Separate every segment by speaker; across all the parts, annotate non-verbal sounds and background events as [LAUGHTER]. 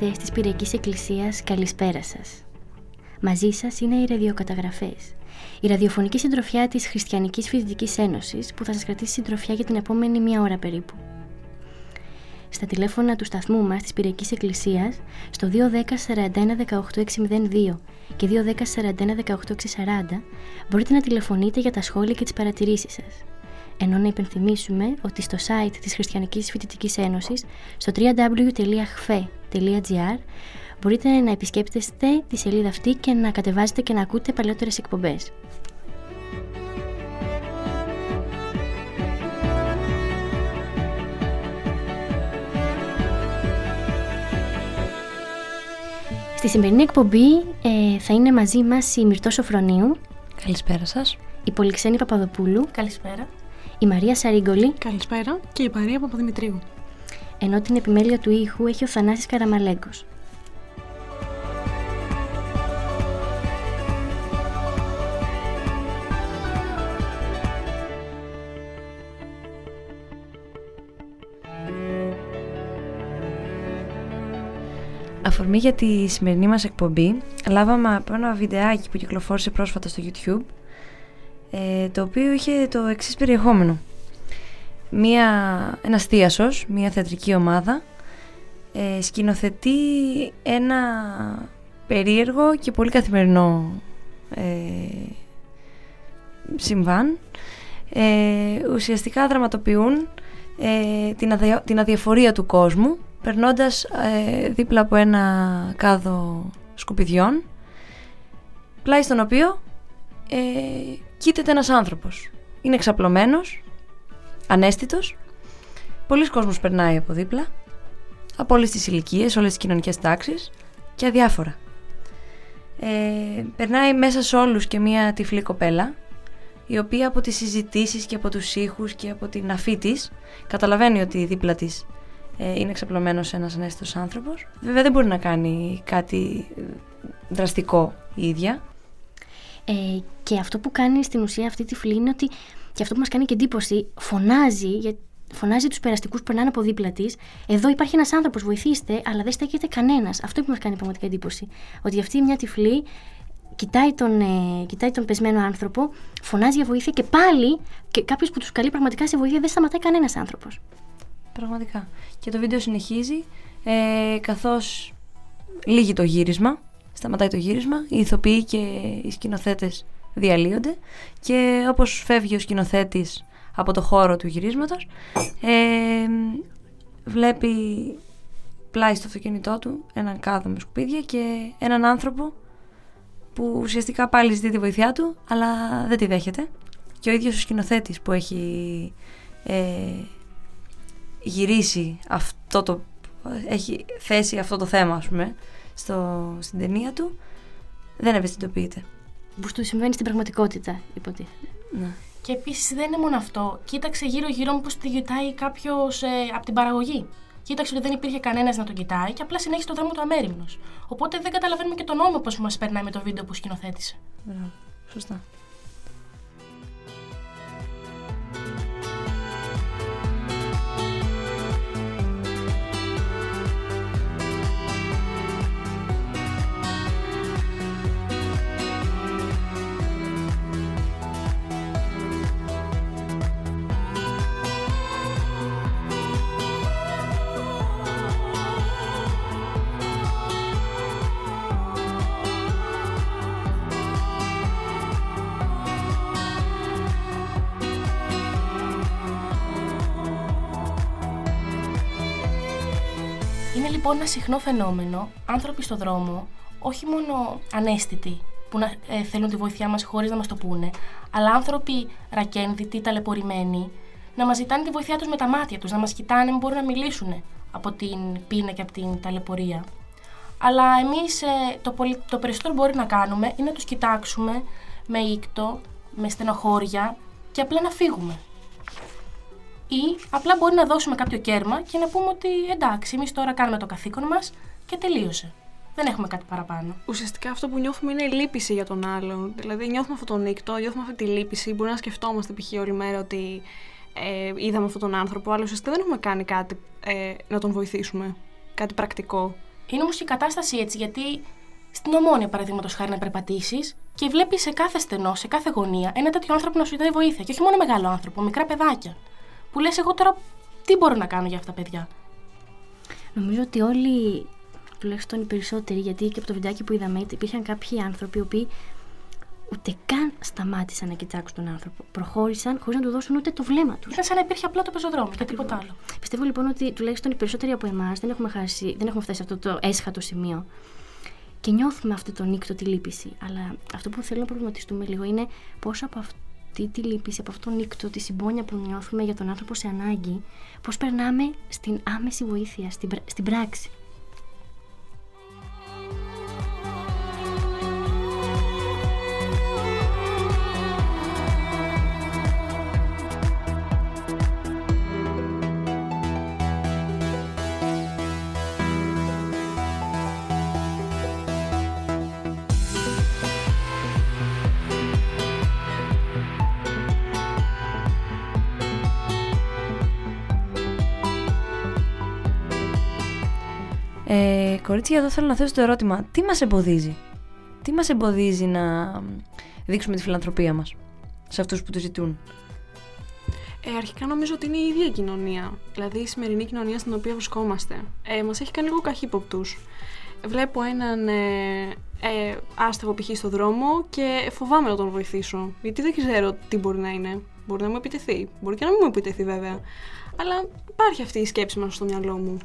Speaker 1: Ακροατές της Πυριακής Εκκλησίας, καλησπέρα σας. Μαζί σας είναι οι ραδιοκαταγραφές, η ραδιοφωνική συντροφιά της Χριστιανικής Φοιτητικής Ένωσης που θα σας κρατήσει συντροφιά για την επόμενη μία ώρα περίπου. Στα τηλέφωνα του σταθμού μας της Πυριακής Εκκλησίας στο 210 41 18 602 και 210 41 18 640 μπορείτε να τηλεφωνείτε για τα σχόλια και τις παρατηρήσεις σας ενώ να υπενθυμίσουμε ότι στο site της Χριστιανικής Φοιτητικής Ένωσης, στο www.hfe.gr, μπορείτε να επισκέπτεστε τη σελίδα αυτή και να κατεβάζετε και να ακούτε παλαιότερες εκπομπές. Στη σημερινή εκπομπή ε, θα είναι μαζί μας η Μυρτώ Σοφρονίου,
Speaker 2: Καλησπέρα σας.
Speaker 1: η Πολυξένη Παπαδοπούλου,
Speaker 3: Καλησπέρα.
Speaker 1: Η Μαρία Σαρίγκολη,
Speaker 3: Καλησπέρα και η Παρία Παπαδημητρίου.
Speaker 1: ενώ την επιμέλεια του ήχου έχει ο Θανάσης Καραμαλέγκος.
Speaker 2: Αφορμή για τη σημερινή μας εκπομπή, λάβαμε από ένα βιντεάκι που κυκλοφόρησε πρόσφατα στο YouTube, ε, το οποίο είχε το εξής περιεχόμενο. Μία, ένας θείασος, μία θεατρική ομάδα, ε, σκηνοθετεί ένα περίεργο και πολύ καθημερινό ε, συμβάν. Ε, ουσιαστικά δραματοποιούν ε, την, αδια- την αδιαφορία του κόσμου περνώντας ε, δίπλα από ένα κάδο σκουπιδιών πλάι στον οποίο ε, κοίταται ένας άνθρωπος. Είναι εξαπλωμένος, ανέστητος, πολλοί κόσμος περνάει από δίπλα, από όλες τις ηλικίες, όλες τις κοινωνικές τάξεις και αδιάφορα. Ε, περνάει μέσα σε όλους και μία τυφλή κοπέλα, η οποία από τις συζητήσεις και από τους ήχους και από την αφή της καταλαβαίνει ότι δίπλα της ε, είναι εξαπλωμένος ένας ανέστητος άνθρωπος. Βέβαια δεν μπορεί να κάνει κάτι ε, δραστικό η ίδια.
Speaker 1: Ε, και αυτό που κάνει στην ουσία αυτή τη φλή είναι ότι και αυτό που μας κάνει και εντύπωση φωνάζει, για, φωνάζει τους περαστικούς που περνάνε από δίπλα της. Εδώ υπάρχει ένας άνθρωπος, βοηθήστε, αλλά δεν στέκεται κανένας. Αυτό που μας κάνει πραγματικά εντύπωση. Ότι αυτή μια τυφλή κοιτάει τον, ε, κοιτάει τον πεσμένο άνθρωπο, φωνάζει για βοήθεια και πάλι και κάποιος που τους καλεί πραγματικά σε βοήθεια δεν σταματάει κανένας άνθρωπος.
Speaker 2: Πραγματικά. Και το βίντεο συνεχίζει ε, καθώς λύγει το γύρισμα, σταματάει το γύρισμα, οι ηθοποιοί και οι σκηνοθέτες διαλύονται και όπως φεύγει ο σκηνοθέτης από το χώρο του γυρίσματος ε, βλέπει πλάι στο αυτοκίνητό του έναν κάδο με σκουπίδια και έναν άνθρωπο που ουσιαστικά πάλι ζητεί τη βοήθειά του αλλά δεν τη δέχεται. Και ο ίδιος ο σκηνοθέτης που έχει ε, γυρίσει αυτό το έχει θέσει αυτό το θέμα ας πούμε στο, στην ταινία του δεν ευαισθητοποιείται
Speaker 1: Που του συμβαίνει στην πραγματικότητα, υποτίθεται.
Speaker 2: ναι.
Speaker 3: Και επίσης δεν είναι μόνο αυτό. Κοίταξε γύρω-γύρω μήπως τη κοιτάει κάποιος ε, από την παραγωγή. Κοίταξε ότι δεν υπήρχε κανένας να τον κοιτάει και απλά συνέχισε το δρόμο του αμέριμνος. Οπότε δεν καταλαβαίνουμε και τον νόμο πώς μας περνάει με το βίντεο που σκηνοθέτησε.
Speaker 2: Μπράβο. σωστά
Speaker 3: λοιπόν ένα συχνό φαινόμενο άνθρωποι στο δρόμο, όχι μόνο ανέστητοι, που να ε, θέλουν τη βοήθειά μας χωρίς να μας το πούνε, αλλά άνθρωποι ρακένδυτοι, ταλαιπωρημένοι, να μας ζητάνε τη βοήθειά τους με τα μάτια τους, να μας κοιτάνε, μπορούν να μιλήσουν από την πείνα και από την ταλαιπωρία. Αλλά εμείς ε, το, πολυ... το περισσότερο που μπορεί να κάνουμε είναι να τους κοιτάξουμε με ήκτο, με στενοχώρια και απλά να φύγουμε. Ή απλά μπορεί να δώσουμε κάποιο κέρμα και να πούμε ότι εντάξει, εμείς τώρα κάνουμε το καθήκον μας και τελείωσε. Δεν έχουμε κάτι παραπάνω.
Speaker 4: Ουσιαστικά αυτό που νιώθουμε είναι η λύπηση για τον άλλον. Δηλαδή, νιώθουμε αυτό τον νύκτο, νιώθουμε αυτή τη λύπηση. Μπορεί να σκεφτόμαστε π.χ. όλη μέρα ότι ε, είδαμε αυτόν τον άνθρωπο, αλλά ουσιαστικά δεν έχουμε κάνει κάτι ε, να τον βοηθήσουμε. Κάτι πρακτικό.
Speaker 3: Είναι όμως και η κατάσταση έτσι, γιατί στην ομόνια, παραδείγματος χάρη, να περπατήσεις και βλέπεις σε κάθε στενό, σε κάθε γωνία, ένα τέτοιο άνθρωπο να σου ζητάει βοήθεια. Και όχι μόνο μεγάλο άνθρωπο, μικρά παιδάκια. Που λες, εγώ τώρα τι μπορώ να κάνω για αυτά τα παιδιά;
Speaker 1: Νομίζω ότι όλοι, τουλάχιστον οι περισσότεροι, γιατί και από το βιντεάκι που είδαμε, υπήρχαν κάποιοι άνθρωποι οι οποίοι ούτε καν σταμάτησαν να κοιτάξουν τον άνθρωπο. Προχώρησαν χωρίς να του δώσουν ούτε το βλέμμα τους.
Speaker 3: Ήταν σαν να υπήρχε απλά το πεζοδρόμιο και τίποτα άλλο.
Speaker 1: Πιστεύω λοιπόν ότι τουλάχιστον οι περισσότεροι από εμάς δεν έχουμε χάσει, δεν έχουμε φτάσει σε αυτό το έσχατο σημείο. Και νιώθουμε αυτό το νύκτο, τη λύπηση. Αλλά αυτό που θέλω να προβληματιστούμε λίγο είναι πόσο από αυτή τη λύπηση, από αυτό το νύκτο, τη συμπόνια που νιώθουμε για τον άνθρωπο σε ανάγκη, πώς περνάμε στην άμεση βοήθεια, στην, πρα- στην πράξη.
Speaker 2: Ε, κορίτσια, εδώ θέλω να θέσω το ερώτημα. Τι μας εμποδίζει; Τι μας εμποδίζει να δείξουμε τη φιλανθρωπία μας σε αυτούς που το ζητούν;
Speaker 4: Ε, αρχικά νομίζω ότι είναι η ίδια η κοινωνία. Δηλαδή η σημερινή κοινωνία στην οποία βρισκόμαστε. Ε, Μας έχει κάνει λίγο καχύποπτους. Βλέπω έναν ε, ε, άστεγο π.χ. στο δρόμο και φοβάμαι να τον βοηθήσω. Γιατί δεν ξέρω τι μπορεί να είναι. Μπορεί να μου επιτεθεί. Μπορεί και να μην μου επιτεθεί βέβαια. Αλλά υπάρχει αυτή η σκέψη μας στο μυαλό μου.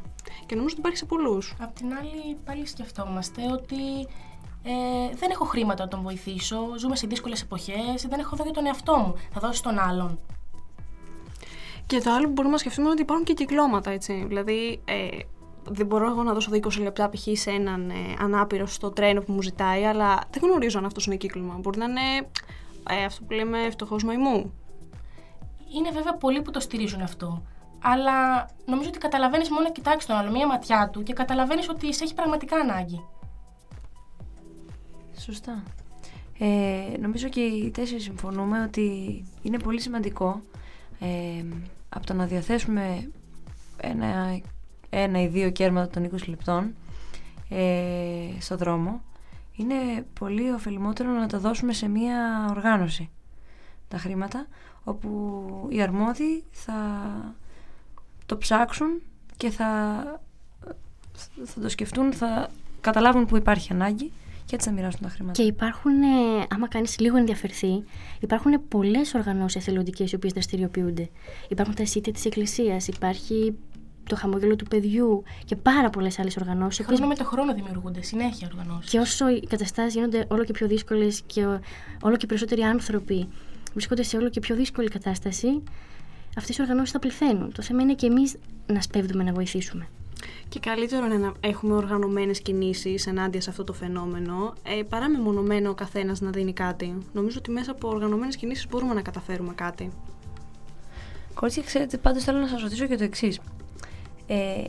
Speaker 4: Και νομίζω ότι υπάρχει σε πολλούς.
Speaker 3: Απ' την άλλη, πάλι σκεφτόμαστε ότι ε, δεν έχω χρήματα να τον βοηθήσω, ζούμε σε δύσκολες εποχές, δεν έχω εδώ για τον εαυτό μου. Θα δώσει τον άλλον.
Speaker 4: Και το άλλο που μπορούμε να σκεφτούμε είναι ότι υπάρχουν και κυκλώματα, έτσι. Δηλαδή, ε, δεν μπορώ εγώ να δώσω 20 λεπτά π.χ. σε έναν ε, ανάπηρο στο τρένο που μου ζητάει, αλλά δεν γνωρίζω αν αυτός είναι κύκλωμα. Μπορεί να είναι ε, αυτό που λέμε φτωχός μαϊμού.
Speaker 3: Είναι βέβαια πολλοί που το στηρίζουν αυτό. Αλλά νομίζω ότι καταλαβαίνεις μόνο να κοιτάξεις τον άλλο, μία ματιά του και καταλαβαίνεις ότι σε έχει πραγματικά ανάγκη.
Speaker 2: Σωστά. Ε, νομίζω και οι τέσσερις συμφωνούμε ότι είναι πολύ σημαντικό ε, από το να διαθέσουμε ένα, ένα ή δύο κέρματα των 20 λεπτών ε, στο δρόμο είναι πολύ ωφελημότερο να τα δώσουμε σε μία οργάνωση τα χρήματα όπου οι αρμόδιοι θα το ψάξουν και θα, θα το σκεφτούν, θα καταλάβουν που υπάρχει ανάγκη και έτσι θα μοιράσουν τα χρήματα.
Speaker 1: Και υπάρχουν, ε, άμα κάνεις λίγο ενδιαφερθεί, υπάρχουν πολλές οργανώσεις εθελοντικές οι οποίες δραστηριοποιούνται. Υπάρχουν τα σίτια της Εκκλησίας, υπάρχει το χαμόγελο του παιδιού και πάρα πολλές άλλες οργανώσεις.
Speaker 3: Χρόνο με το χρόνο δημιουργούνται συνέχεια οργανώσεις.
Speaker 1: Και όσο οι καταστάσεις γίνονται όλο και πιο δύσκολες και όλο και περισσότεροι άνθρωποι βρίσκονται σε όλο και πιο δύσκολη κατάσταση, αυτές οι οργανώσεις θα πληθαίνουν. Το θέμα είναι και εμείς να σπέβδουμε να βοηθήσουμε.
Speaker 4: Και καλύτερο είναι να έχουμε οργανωμένες κινήσεις ενάντια σε αυτό το φαινόμενο, ε, παρά μεμονωμένο ο καθένας να δίνει κάτι. Νομίζω ότι μέσα από οργανωμένες κινήσεις μπορούμε να καταφέρουμε κάτι.
Speaker 2: Κορίτσια, ξέρετε, πάντως θέλω να σας ρωτήσω και το εξής. Ε,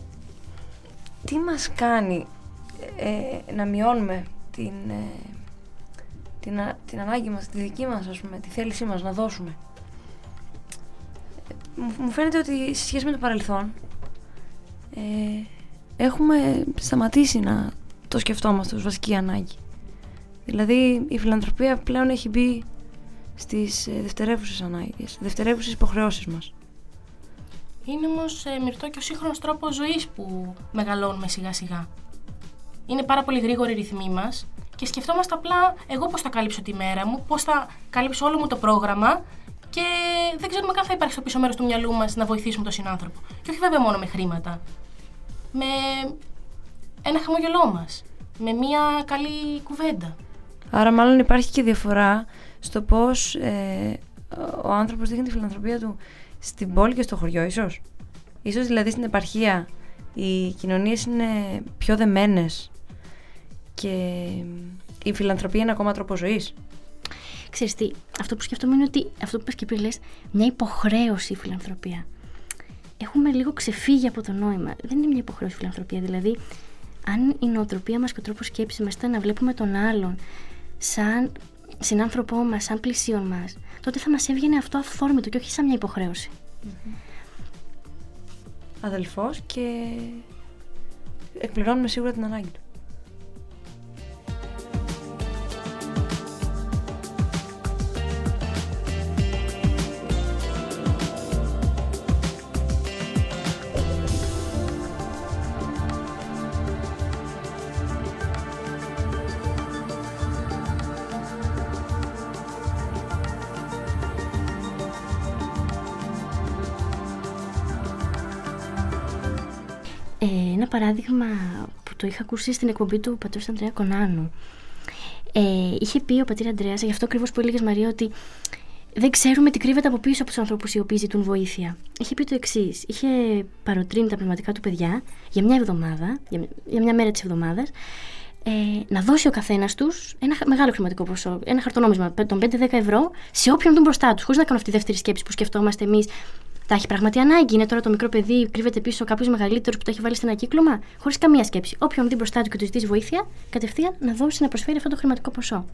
Speaker 2: τι μας κάνει ε, να μειώνουμε την, ε, την, α- την ανάγκη μας, τη δική μας, ας πούμε, τη θέλησή μας να δώσουμε; Ε, μου, μου φαίνεται ότι σε σχέση με το παρελθόν ε, έχουμε σταματήσει να το σκεφτόμαστε ως βασική ανάγκη. Δηλαδή η φιλανθρωπία πλέον έχει μπει στις ε, δευτερεύουσες ανάγκες, δευτερεύουσες υποχρεώσεις μας.
Speaker 3: Είναι όμως ε, μυρτό και ο σύγχρονος τρόπος ζωής που μεγαλώνουμε σιγά σιγά. Είναι πάρα πολύ γρήγοροι οι ρυθμοί μας και σκεφτόμαστε απλά εγώ πώς θα κάλυψω τη μέρα μου, πώς θα κάλυψω όλο μου το πρόγραμμα και δεν ξέρουμε καν θα υπάρχει στο πίσω μέρος του μυαλού μας να βοηθήσουμε τον συνάνθρωπο. Και όχι βέβαια μόνο με χρήματα. Με ένα χαμογελό μας, με μια καλή κουβέντα.
Speaker 2: Άρα μάλλον υπάρχει και διαφορά στο πώς ε, ο άνθρωπος δείχνει τη φιλανθρωπία του στην πόλη και στο χωριό ίσως. Ίσως δηλαδή στην επαρχία οι κοινωνίες είναι πιο δεμένες και η φιλανθρωπία είναι ακόμα τρόπος ζωής.
Speaker 1: Ξέρεις τι, αυτό που σκέφτομαι είναι ότι αυτό που είπες και πριν λες, μια υποχρέωση η φιλανθρωπία. Έχουμε λίγο ξεφύγει από το νόημα. Δεν είναι μια υποχρέωση η φιλανθρωπία. Δηλαδή, αν η νοοτροπία μας και ο τρόπος σκέψης μας ήταν να βλέπουμε τον άλλον σαν συνάνθρωπό μας, σαν πλησίον μας, τότε θα μας έβγαινε αυτό αυθόρμητο και όχι σαν μια υποχρέωση.
Speaker 2: Αδελφός και εκπληρώνουμε σίγουρα την ανάγκη του.
Speaker 1: Παράδειγμα που το είχα ακούσει στην εκπομπή του πατρός Ανδρέα Κονάνου. Ε, είχε πει ο πατήρ Ανδρέας, γι' αυτό ακριβώς που έλεγες Μαρία, ότι δεν ξέρουμε τι κρύβεται από πίσω από τους ανθρώπους οι οποίοι ζητούν βοήθεια. Είχε πει το εξής. Είχε παροτρύνει τα πνευματικά του παιδιά για μια εβδομάδα, για, για μια μέρα της εβδομάδας, ε, να δώσει ο καθένας τους ένα μεγάλο χρηματικό ποσό, ένα χαρτονόμισμα των 5-10 ευρώ σε όποιον τον μπροστά τους, χωρίς να κάνουν αυτή τη δεύτερη σκέψη που σκεφτόμαστε εμείς. Τα έχει πραγματικά ανάγκη. Είναι τώρα το μικρό παιδί, κρύβεται πίσω κάποιος μεγαλύτερος που το έχει βάλει σε ένα κύκλωμα, χωρίς καμία σκέψη. Όποιον δει μπροστά του και του ζητήσει βοήθεια, κατευθείαν να δώσει να προσφέρει αυτό το χρηματικό ποσό.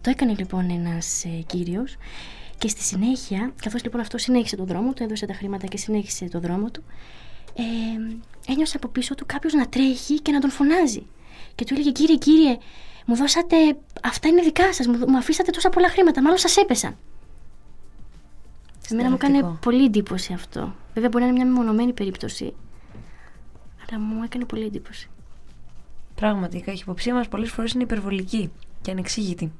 Speaker 1: Το έκανε λοιπόν ένας ε, κύριος και στη συνέχεια, καθώς λοιπόν αυτό συνέχισε τον δρόμο του, έδωσε τα χρήματα και συνέχισε τον δρόμο του, ε, ένιωσε από πίσω του κάποιος να τρέχει και να τον φωνάζει. Και του έλεγε: Κύριε, κύριε, μου δώσατε. Αυτά είναι δικά σας. Μου, μου αφήσατε τόσα πολλά χρήματα. Μάλλον σας έπεσαν. Εμένα μου έκανε
Speaker 2: Συνταρακτικό.
Speaker 1: πολύ εντύπωση αυτό. Βέβαια, μπορεί να είναι μια μεμονωμένη περίπτωση. Αλλά μου έκανε πολύ εντύπωση.
Speaker 2: Πράγματι, η καχυποψία μας πολλές φορές είναι υπερβολική και ανεξήγητη.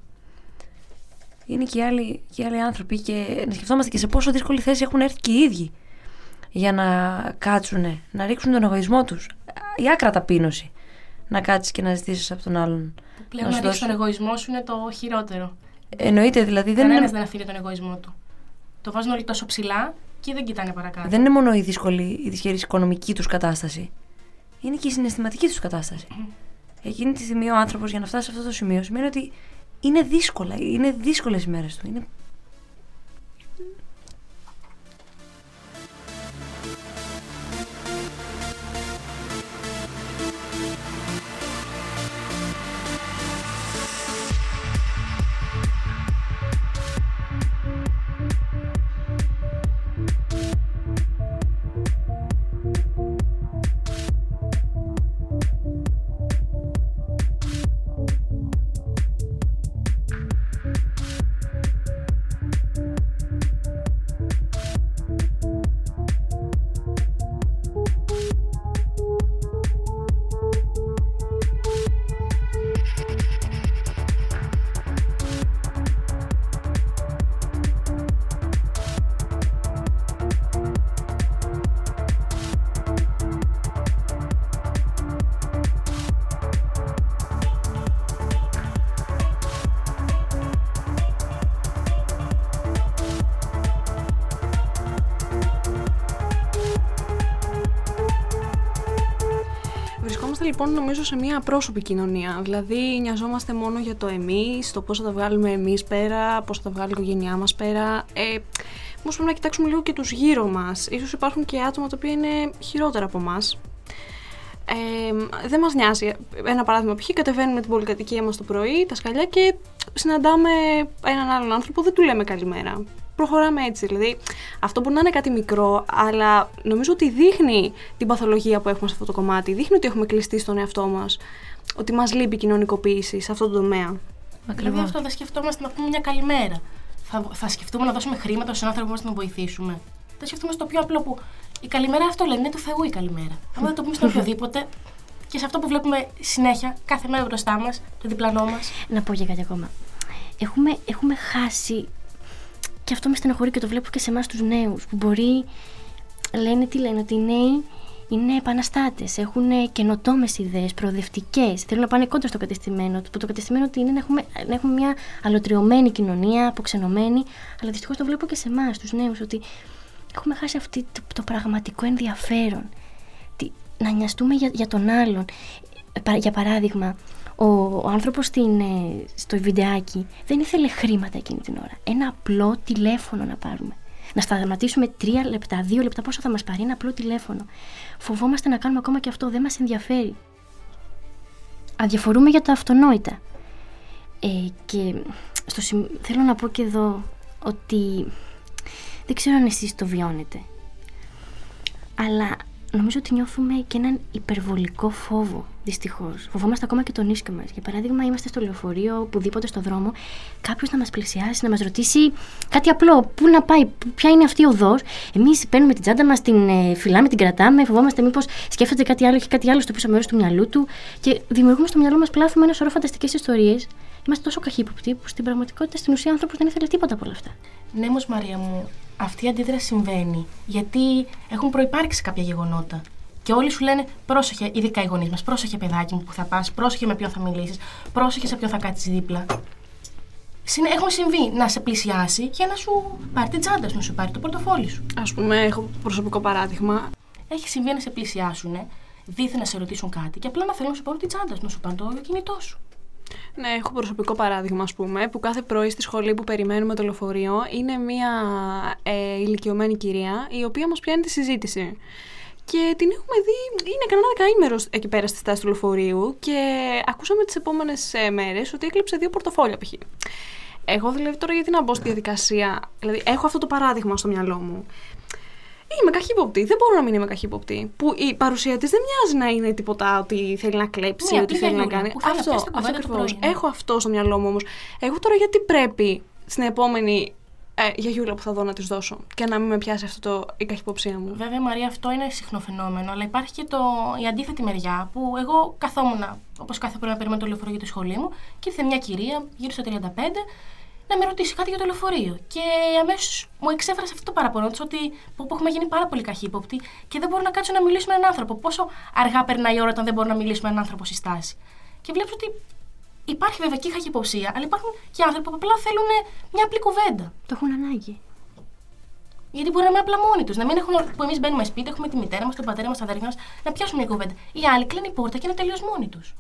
Speaker 2: Είναι και οι άλλοι, και οι άλλοι άνθρωποι και να σκεφτόμαστε και σε πόσο δύσκολη θέση έχουν έρθει και οι ίδιοι για να κάτσουνε, να ρίξουν τον εγωισμό τους. Η άκρα ταπείνωση. Να κάτσεις και να ζητήσεις από τον άλλον.
Speaker 3: Πλέον
Speaker 2: να
Speaker 3: να
Speaker 2: σου
Speaker 3: ρίξει τον
Speaker 2: δώσει-
Speaker 3: εγωισμό σου είναι το χειρότερο.
Speaker 2: Εννοείται δηλαδή δεν
Speaker 3: Κανένας
Speaker 2: είναι,
Speaker 3: δεν αφήνει τον εγωισμό του. Το βάζουν όλοι τόσο ψηλά και δεν κοιτάνε παρακάτω.
Speaker 2: δεν είναι μόνο η δύσκολη, η δυσχερή οικονομική τους κατάσταση. Είναι και η συναισθηματική τους κατάσταση. Εκείνη τη στιγμή ο άνθρωπος για να φτάσει σε αυτό το σημείο σημαίνει ότι είναι δύσκολα, είναι δύσκολες οι μέρες του. Είναι
Speaker 4: Βρισκόμαστε λοιπόν νομίζω σε μια πρόσωπη κοινωνία. Δηλαδή νοιαζόμαστε μόνο για το εμείς, το πώς θα τα βγάλουμε εμείς πέρα, πώς θα τα βγάλει η οικογένειά μας πέρα. Ε, Όμως πρέπει να κοιτάξουμε λίγο και τους γύρω μας. σω υπάρχουν και άτομα τα οποία είναι χειρότερα από εμάς. Ε, δεν μας νοιάζει. Ένα παράδειγμα, π.χ. κατεβαίνουμε την πολυκατοικία μας το πρωί, τα σκαλιά και συναντάμε έναν άλλον άνθρωπο, δεν του λέμε καλημέρα. Προχωράμε έτσι. Δηλαδή, αυτό μπορεί να είναι κάτι μικρό, αλλά νομίζω ότι δείχνει την παθολογία που έχουμε σε αυτό το κομμάτι. Δείχνει ότι έχουμε κλειστεί στον εαυτό μας. Ότι μας λείπει η κοινωνικοποίηση σε αυτό το τομέα.
Speaker 3: Δηλαδή αυτό δεν σκεφτόμαστε να πούμε μια καλημέρα. Θα, θα σκεφτούμε να δώσουμε χρήματα στον άνθρωπο μας να τον βοηθήσουμε. Θα σκεφτούμε στο πιο απλό που η καλημέρα αυτό λένε, είναι του Θεού η καλημέρα. Αν δεν το πούμε στον οποιοδήποτε και σε αυτό που βλέπουμε συνέχεια κάθε μέρα μπροστά μας, το διπλανό μας.
Speaker 1: Να πω για κάτι ακόμα. Έχουμε, έχουμε χάσει. Και αυτό με στενοχωρεί και το βλέπω και σε εμάς τους νέους. Που μπορεί. Λένε τι λένε, ότι οι νέοι είναι επαναστάτες, έχουν καινοτόμες ιδέες, προοδευτικές. Θέλουν να πάνε κόντρα στο κατεστημένο. Που το κατεστημένο τι είναι να έχουμε, να έχουμε μια αλωτριωμένη κοινωνία, αποξενωμένη. Αλλά δυστυχώς το βλέπω και σε εμάς, τους νέους, ότι έχουμε χάσει αυτό το, το πραγματικό ενδιαφέρον. Τι, να νοιαστούμε για, για τον άλλον. Ε, παρα- Για παράδειγμα, ο, ο άνθρωπος στο βιντεάκι δεν ήθελε χρήματα εκείνη την ώρα. Ένα απλό τηλέφωνο να πάρουμε. Να σταματήσουμε τρία λεπτά, δύο λεπτά, πόσο θα μας πάρει ένα απλό τηλέφωνο. Φοβόμαστε να κάνουμε ακόμα και αυτό, δεν μας ενδιαφέρει. Αδιαφορούμε για τα αυτονόητα. Ε, και στο, σημ- θέλω να πω και εδώ ότι δεν ξέρω αν εσείς το βιώνετε. Αλλά νομίζω ότι νιώθουμε και έναν υπερβολικό φόβο, δυστυχώς. Φοβόμαστε ακόμα και τον ίσκο μας. Για παράδειγμα, είμαστε στο λεωφορείο, οπουδήποτε στο δρόμο, κάποιος να μας πλησιάσει, να μας ρωτήσει κάτι απλό. Πού να πάει, ποια είναι αυτή η οδός. Εμείς παίρνουμε την τσάντα μας, την ε, φυλάμε, την κρατάμε, φοβόμαστε μήπως σκέφτεται κάτι άλλο, έχει κάτι άλλο στο πίσω μέρος του μυαλού του και δημιουργούμε στο μυαλό μας πλάθο με ένα σωρό φανταστικές ιστορίες. Είμαστε τόσο καχύποπτοι που στην πραγματικότητα στην ουσία ο άνθρωπος δεν ήθελε τίποτα από όλα αυτά.
Speaker 3: Ναι, όμως Μαρία μου, αυτή η αντίδραση συμβαίνει γιατί έχουν προπάρξει κάποια γεγονότα. Και όλοι σου λένε πρόσεχε, ειδικά οι γονείς μας, πρόσεχε παιδάκι μου που θα πας, πρόσεχε με ποιον θα μιλήσεις, πρόσεχε σε ποιον θα κάτσεις δίπλα. Συνε- Έχουν συμβεί να σε πλησιάσει για να σου πάρει την τσάντα σου, να σου πάρει το πορτοφόλι σου.
Speaker 4: Α πούμε, έχω προσωπικό παράδειγμα.
Speaker 3: Έχει συμβεί να σε πλησιάσουν, δίθεν να σε ρωτήσουν κάτι και απλά να θέλουν να σου πάρουν την τσάντα σου, να σου πάρουν το κινητό σου.
Speaker 4: Ναι, έχω προσωπικό παράδειγμα, ας πούμε, που κάθε πρωί στη σχολή που περιμένουμε το λεωφορείο είναι μια ε, ηλικιωμένη κυρία η οποία μας πιάνει τη συζήτηση. Και την έχουμε δει, είναι κανένα δεκαήμερο εκεί πέρα στη στάση του λεωφορείου και ακούσαμε τις επόμενες ε, μέρες ότι έκλειψε δύο πορτοφόλια π.χ. Εγώ δηλαδή τώρα γιατί να μπω στη διαδικασία, δηλαδή έχω αυτό το παράδειγμα στο μυαλό μου. Είμαι καχύποπτη. Δεν μπορώ να μην είμαι καχύποπτη. Που η παρουσία της δεν μοιάζει να είναι τίποτα ότι θέλει να κλέψει,
Speaker 3: Μια
Speaker 4: ότι
Speaker 3: απλή
Speaker 4: θέλει να
Speaker 3: γιαγιούλα
Speaker 4: κάνει.
Speaker 3: που θέλει να
Speaker 4: Αυτό,
Speaker 3: πιάσει την
Speaker 4: αυτό
Speaker 3: κουβέντα το
Speaker 4: ακριβώς.
Speaker 3: πρωί, ναι.
Speaker 4: Έχω αυτό στο μυαλό μου όμως. Εγώ τώρα γιατί πρέπει στην επόμενη ε, γιαγιούλα που θα δω να της δώσω και να μην με πιάσει αυτό το, η καχυποψία μου.
Speaker 3: Βέβαια, Μαρία, αυτό είναι συχνό φαινόμενο, αλλά υπάρχει και το, η αντίθετη μεριά που εγώ καθόμουν, όπως κάθε πρωί να περιμένω το λεωφορείο για τη σχολή μου, και ήρθε μια κυρία γύρω στα 35 να με ρωτήσει κάτι για το λεωφορείο. Και αμέσως μου εξέφρασε αυτό το παραπονό της ότι που, που έχουμε γίνει πάρα πολύ καχύποπτοι και δεν μπορώ να κάτσω να μιλήσω με έναν άνθρωπο. Πόσο αργά περνάει η ώρα όταν δεν μπορώ να μιλήσω με έναν άνθρωπο στη στάση. Και βλέπει ότι υπάρχει βέβαια και η καχυποψία, αλλά υπάρχουν και άνθρωποι που απλά θέλουν μια απλή κουβέντα.
Speaker 1: Το έχουν ανάγκη.
Speaker 3: Γιατί μπορεί να είναι απλά μόνοι τους. Να μην έχουν, που εμείς μπαίνουμε σπίτι, έχουμε τη μητέρα μας, τον πατέρα μας, τα αδέρφια μας, να πιάσουμε μια κουβέντα. Οι άλλοι κλείνουν η πόρτα και είναι τελείως μόνοι τους.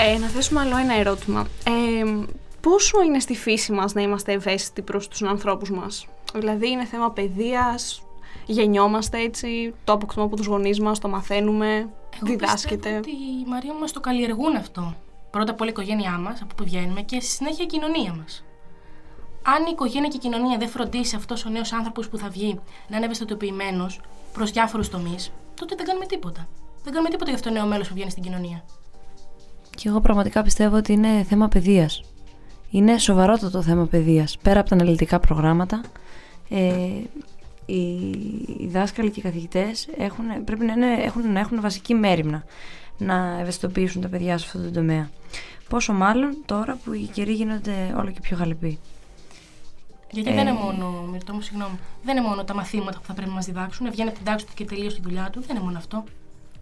Speaker 4: Ε, να θέσουμε άλλο ένα ερώτημα. Ε, πόσο είναι στη φύση μας να είμαστε ευαίσθητοι προς τους ανθρώπους μας; Δηλαδή είναι θέμα παιδείας, γεννιόμαστε έτσι, το αποκτούμε από τους γονείς μας, το μαθαίνουμε,
Speaker 3: Εγώ
Speaker 4: διδάσκεται.
Speaker 3: πιστεύω ότι οι Μαρία μας το καλλιεργούν αυτό. Πρώτα απ' όλα η οικογένειά μας, από που βγαίνουμε, και στη συνέχεια η κοινωνία μας. Αν η οικογένεια και η κοινωνία δεν φροντίσει αυτός ο νέος άνθρωπος που θα βγει να είναι ευαισθητοποιημένος προς διάφορους τομείς, τότε δεν κάνουμε τίποτα. Δεν κάνουμε τίποτα για αυτό το νέο μέλος που βγαίνει στην κοινωνία.
Speaker 2: Και εγώ πραγματικά πιστεύω ότι είναι θέμα παιδείας. Είναι σοβαρότατο θέμα παιδείας. Πέρα από τα αναλυτικά προγράμματα, ε, οι, οι δάσκαλοι και οι καθηγητές έχουν, πρέπει να, είναι, έχουν, να έχουν βασική μέρημνα να ευαισθητοποιήσουν τα παιδιά σε αυτό το τομέα. Πόσο μάλλον τώρα που οι καιροί γίνονται όλο και πιο γαλεποί.
Speaker 3: Γιατί
Speaker 2: Ε.
Speaker 3: δεν είναι μόνο, Μυρτώ μου, συγγνώμη, δεν είναι μόνο τα μαθήματα που θα πρέπει να μας διδάξουν, βγαίνει από την τάξη του και τελείω τη δουλειά του, δεν είναι μόνο αυτό.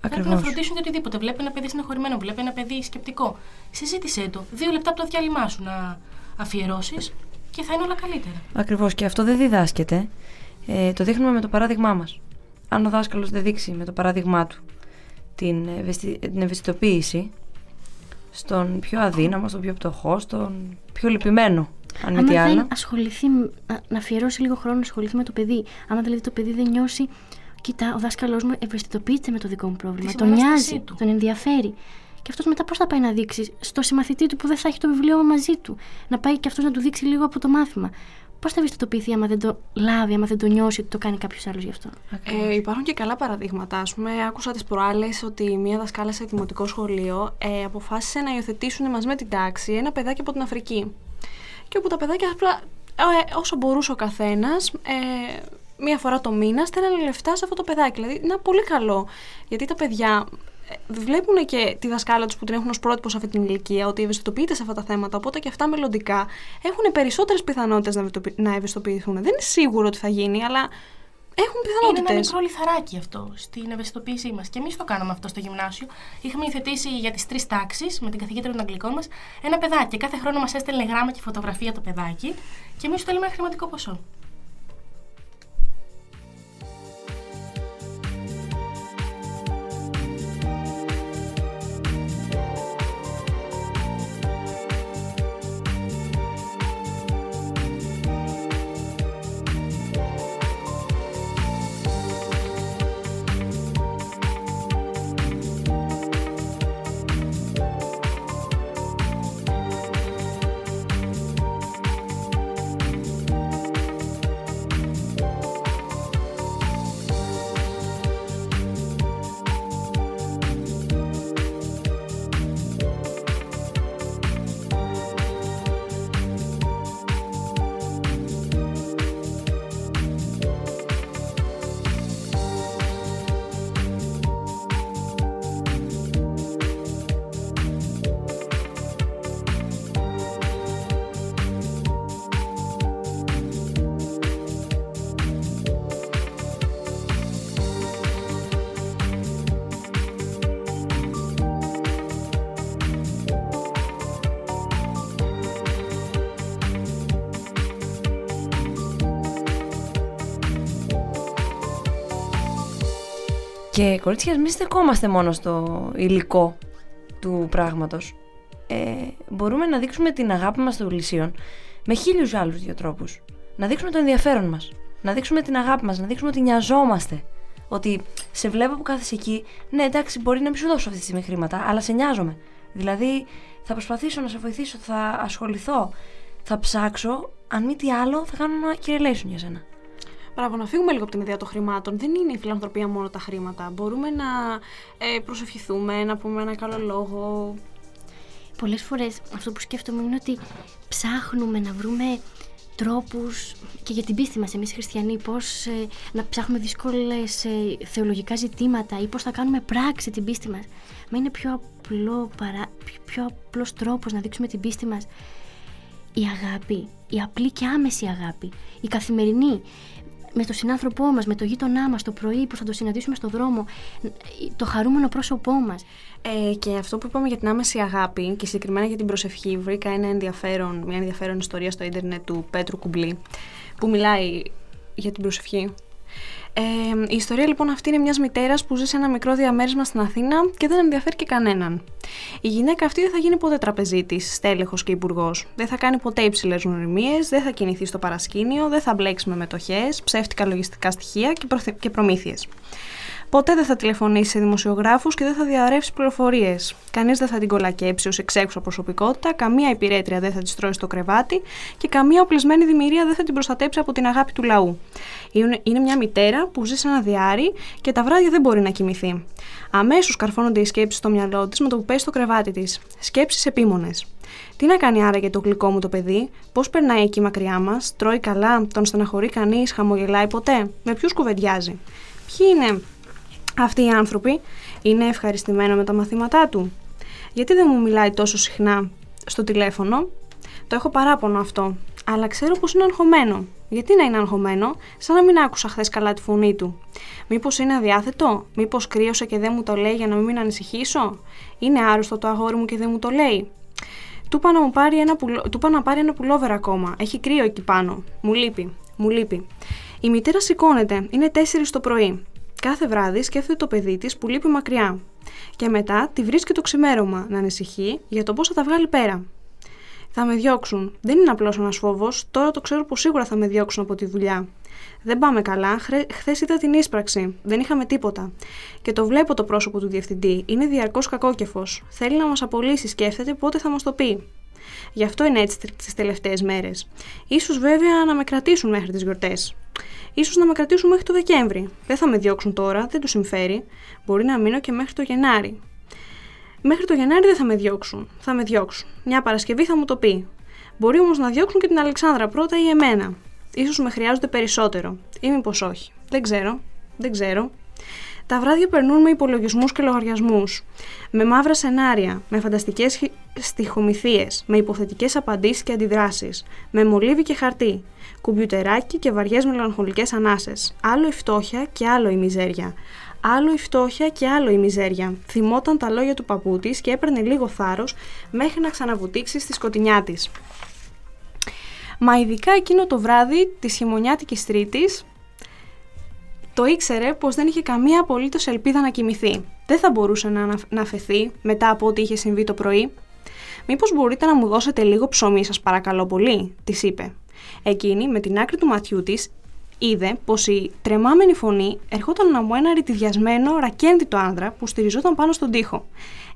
Speaker 3: Πρέπει να
Speaker 2: Ακριβώς.
Speaker 3: φροντίσουν για οτιδήποτε. Βλέπει ένα παιδί συνεχωρημένο, βλέπει ένα παιδί σκεπτικό. Συζήτησέ το. Δύο λεπτά από το διάλειμμά σου να αφιερώσεις και θα είναι όλα καλύτερα.
Speaker 2: Ακριβώς και αυτό δεν διδάσκεται. Ε, το δείχνουμε με το παράδειγμά μας. Αν ο δάσκαλος δεν δείξει με το παράδειγμά του την, ευαισθη- την ευαισθητοποίηση στον πιο αδύναμο, στον πιο πτωχό, στον πιο λυπημένο, αν μη
Speaker 1: Άμα
Speaker 2: τι
Speaker 1: δεν
Speaker 2: άλλο.
Speaker 1: ασχοληθεί, να, να αφιερώσει λίγο χρόνο να ασχοληθεί με το παιδί. Άμα δηλαδή το παιδί δεν νιώσει, κοίτα, ο δάσκαλός μου ευαισθητοποιείται με το δικό μου πρόβλημα.
Speaker 3: Τη
Speaker 1: Τον
Speaker 3: συμπαράστασή
Speaker 1: νοιάζει,
Speaker 3: του.
Speaker 1: τον ενδιαφέρει. Και αυτός μετά πώς θα πάει να δείξει στο συμμαθητή του που δεν θα έχει το βιβλίο μαζί του; Να πάει και αυτός να του δείξει λίγο από το μάθημα. Πώς θα ευαισθητοποιηθεί άμα δεν το λάβει, άμα δεν το νιώσει ότι το κάνει κάποιος άλλος γι' αυτό;
Speaker 4: Ε, υπάρχουν και καλά παραδείγματα. Α πούμε, άκουσα τις προάλλες ότι μία δασκάλα σε δημοτικό σχολείο ε, αποφάσισε να υιοθετήσουν μαζί με την τάξη ένα παιδάκι από την Αφρική. Και όπου τα παιδάκια απλά, ε, όσο μπορούσε ο καθένας, ε, μία φορά το μήνα στέλνανε λεφτά σε αυτό το παιδάκι. Δηλαδή, είναι πολύ καλό. Γιατί τα παιδιά ε, βλέπουν και τη δασκάλα τους που την έχουν ως πρότυπο σε αυτή την ηλικία, ότι ευαισθητοποιείται σε αυτά τα θέματα. Οπότε και αυτά μελλοντικά έχουν περισσότερες πιθανότητες να ευαισθητοποιηθούν. Δεν είναι σίγουρο ότι θα γίνει, αλλά έχουν πιθανότητε.
Speaker 3: Είναι ένα μικρό λιθαράκι αυτό στην ευαισθητοποίησή μας. Και εμείς το κάναμε αυτό στο γυμνάσιο. Είχαμε υιοθετήσει για τις τρεις τάξεις με την καθηγήτρια των Αγγλικών μας ένα παιδάκι. Και κάθε χρόνο μας έστελνε γράμμα και φωτογραφία το παιδάκι και εμείς του θέλουμε ένα χρηματικό ποσό.
Speaker 2: Και κορίτσια, μην στεκόμαστε μόνο στο υλικό του πράγματος. Ε, μπορούμε να δείξουμε την αγάπη μας στο Λυσίον με χίλιους άλλους δύο τρόπους. Να δείξουμε το ενδιαφέρον μας, να δείξουμε την αγάπη μας, να δείξουμε ότι νοιαζόμαστε. Ότι σε βλέπω που κάθεσαι εκεί, ναι εντάξει μπορεί να μην σου δώσω αυτή τη στιγμή χρήματα, αλλά σε νοιάζομαι. Δηλαδή θα προσπαθήσω να σε βοηθήσω, θα ασχοληθώ, θα ψάξω, αν μη τι άλλο θα κάνω ένα κυρελation για σένα.
Speaker 4: Μπράβο, να φύγουμε λίγο από την ιδέα των χρημάτων. Δεν είναι η φιλανθρωπία μόνο τα χρήματα. Μπορούμε να ε, προσευχηθούμε, να πούμε ένα καλό λόγο.
Speaker 1: Πολλές φορές αυτό που σκέφτομαι είναι ότι ψάχνουμε να βρούμε τρόπους και για την πίστη μας εμείς οι χριστιανοί πώς ε, να ψάχνουμε δύσκολες ε, θεολογικά ζητήματα ή πώς θα κάνουμε πράξη την πίστη μας μα είναι πιο απλό παρά, πιο, πιο απλός τρόπος να δείξουμε την πίστη μας η αγάπη, η απλή και άμεση αγάπη, η καθημερινή με τον συνάνθρωπό μας, με το γείτονά μας, το πρωί που θα το συναντήσουμε στο δρόμο, το χαρούμενο πρόσωπό μας.
Speaker 4: Ε, και αυτό που είπαμε για την άμεση αγάπη και συγκεκριμένα για την προσευχή, βρήκα ένα ενδιαφέρον, μια ενδιαφέρον ιστορία στο ίντερνετ του Πέτρου Κουμπλή, που μιλάει για την προσευχή. Ε, η ιστορία λοιπόν αυτή είναι μιας μητέρας που ζει σε ένα μικρό διαμέρισμα στην Αθήνα και δεν ενδιαφέρει και κανέναν. Η γυναίκα αυτή δεν θα γίνει ποτέ τραπεζίτης, στέλεχος και υπουργός. Δεν θα κάνει ποτέ υψηλές γνωριμίες, δεν θα κινηθεί στο παρασκήνιο, δεν θα μπλέξει με μετοχές, ψεύτικα λογιστικά στοιχεία και, προθε... και προμήθειες. Ποτέ δεν θα τηλεφωνήσει σε δημοσιογράφους και δεν θα διαρρεύσει πληροφορίες. Κανείς δεν θα την κολακέψει ως εξέχουσα προσωπικότητα, καμία υπηρέτρια δεν θα της στρώσει στο κρεβάτι και καμία οπλισμένη δημιουργία δεν θα την προστατέψει από την αγάπη του λαού. Είναι μια μητέρα που ζει σε ένα διάρρη και τα βράδια δεν μπορεί να κοιμηθεί. Αμέσως καρφώνονται οι σκέψεις στο μυαλό της με το που πέσει στο κρεβάτι της. Σκέψεις επίμονες. Τι να κάνει άραγε το γλυκό μου το παιδί, πώς περνάει εκεί μακριά μας, τρώει καλά, τον στεναχωρεί κανείς, χαμογελάει ποτέ, με ποιους κουβεντιάζει; Ποιοι είναι αυτοί οι άνθρωποι, είναι ευχαριστημένοι με τα μαθήματά του; Γιατί δεν μου μιλάει τόσο συχνά στο τηλέφωνο, το έχω παράπονο αυτό, αλλά ξέρω πως είναι αγχωμένο. Γιατί να είναι αγχωμένο, σαν να μην άκουσα χθες καλά τη φωνή του. Μήπως είναι αδιάθετο, Μήπως κρύωσε και δεν μου το λέει για να μην ανησυχήσω, Είναι άρρωστο το αγόρι μου και δεν μου το λέει. Του είπα να, μου πάρει ένα πουλο... του να πάρει ένα πουλόβερ ακόμα. Έχει κρύο εκεί πάνω. Μου λείπει. Μου λείπει. Η μητέρα σηκώνεται. Είναι 4 το πρωί. Κάθε βράδυ σκέφτεται το παιδί της που λείπει μακριά. Και μετά τη βρίσκει το ξημέρωμα να ανησυχεί για το πώς θα τα βγάλει πέρα. Θα με διώξουν. Δεν είναι απλώς ένας φόβος, τώρα το ξέρω πως σίγουρα θα με διώξουν από τη δουλειά. Δεν πάμε καλά. Χθες είδα την ίσπραξη. Δεν είχαμε τίποτα. Και το βλέπω το πρόσωπο του διευθυντή. Είναι διαρκώς κακόκεφος. Θέλει να μας απολύσει, σκέφτεται πότε θα μας το πει. Γι' αυτό είναι έτσι τις τελευταίες μέρες. σω βέβαια να με κρατήσουν μέχρι τις γιορτές. σω να με κρατήσουν μέχρι το Δεκέμβρη. Δεν θα με διώξουν τώρα, δεν τους συμφέρει. Μπορεί να μείνω και μέχρι το Γενάρη. Μέχρι το Γενάρη δεν θα με διώξουν. Θα με διώξουν. Μια Παρασκευή θα μου το πει. Μπορεί όμως να διώξουν και την Αλεξάνδρα πρώτα ή εμένα. σω με χρειάζονται περισσότερο. Ή μήπως όχι. Δεν ξέρω. Δεν ξέρω. Τα βράδια περνούν με υπολογισμούς και λογαριασμούς. Με μαύρα σενάρια, με φανταστικές στοιχομηθίες, με υποθετικές απαντήσεις και αντιδράσεις, με μολύβι και χαρτί, κουμπιουτεράκι και βαριές μελαγχολικές ανάσες. Άλλο η φτώχεια και άλλο η μιζέρια. Άλλο η φτώχεια και άλλο η μιζέρια. Θυμόταν τα λόγια του παππού της και έπαιρνε λίγο θάρρος μέχρι να ξαναβουτήξει στη σκοτεινιά της. Μα ειδικά εκείνο το βράδυ της χειμωνιάτικης Τρίτης, το ήξερε πως δεν είχε καμία απολύτως ελπίδα να κοιμηθεί. Δεν θα μπορούσε να, να αφαιθεί μετά από ό,τι είχε συμβεί το πρωί. Μήπως μπορείτε να μου δώσετε λίγο ψωμί, σας παρακαλώ πολύ, της είπε. Εκείνη, με την άκρη του ματιού της, είδε πως η τρεμάμενη φωνή ερχόταν από ένα ρητιδιασμένο ρακέντητο άνδρα που στηριζόταν πάνω στον τοίχο.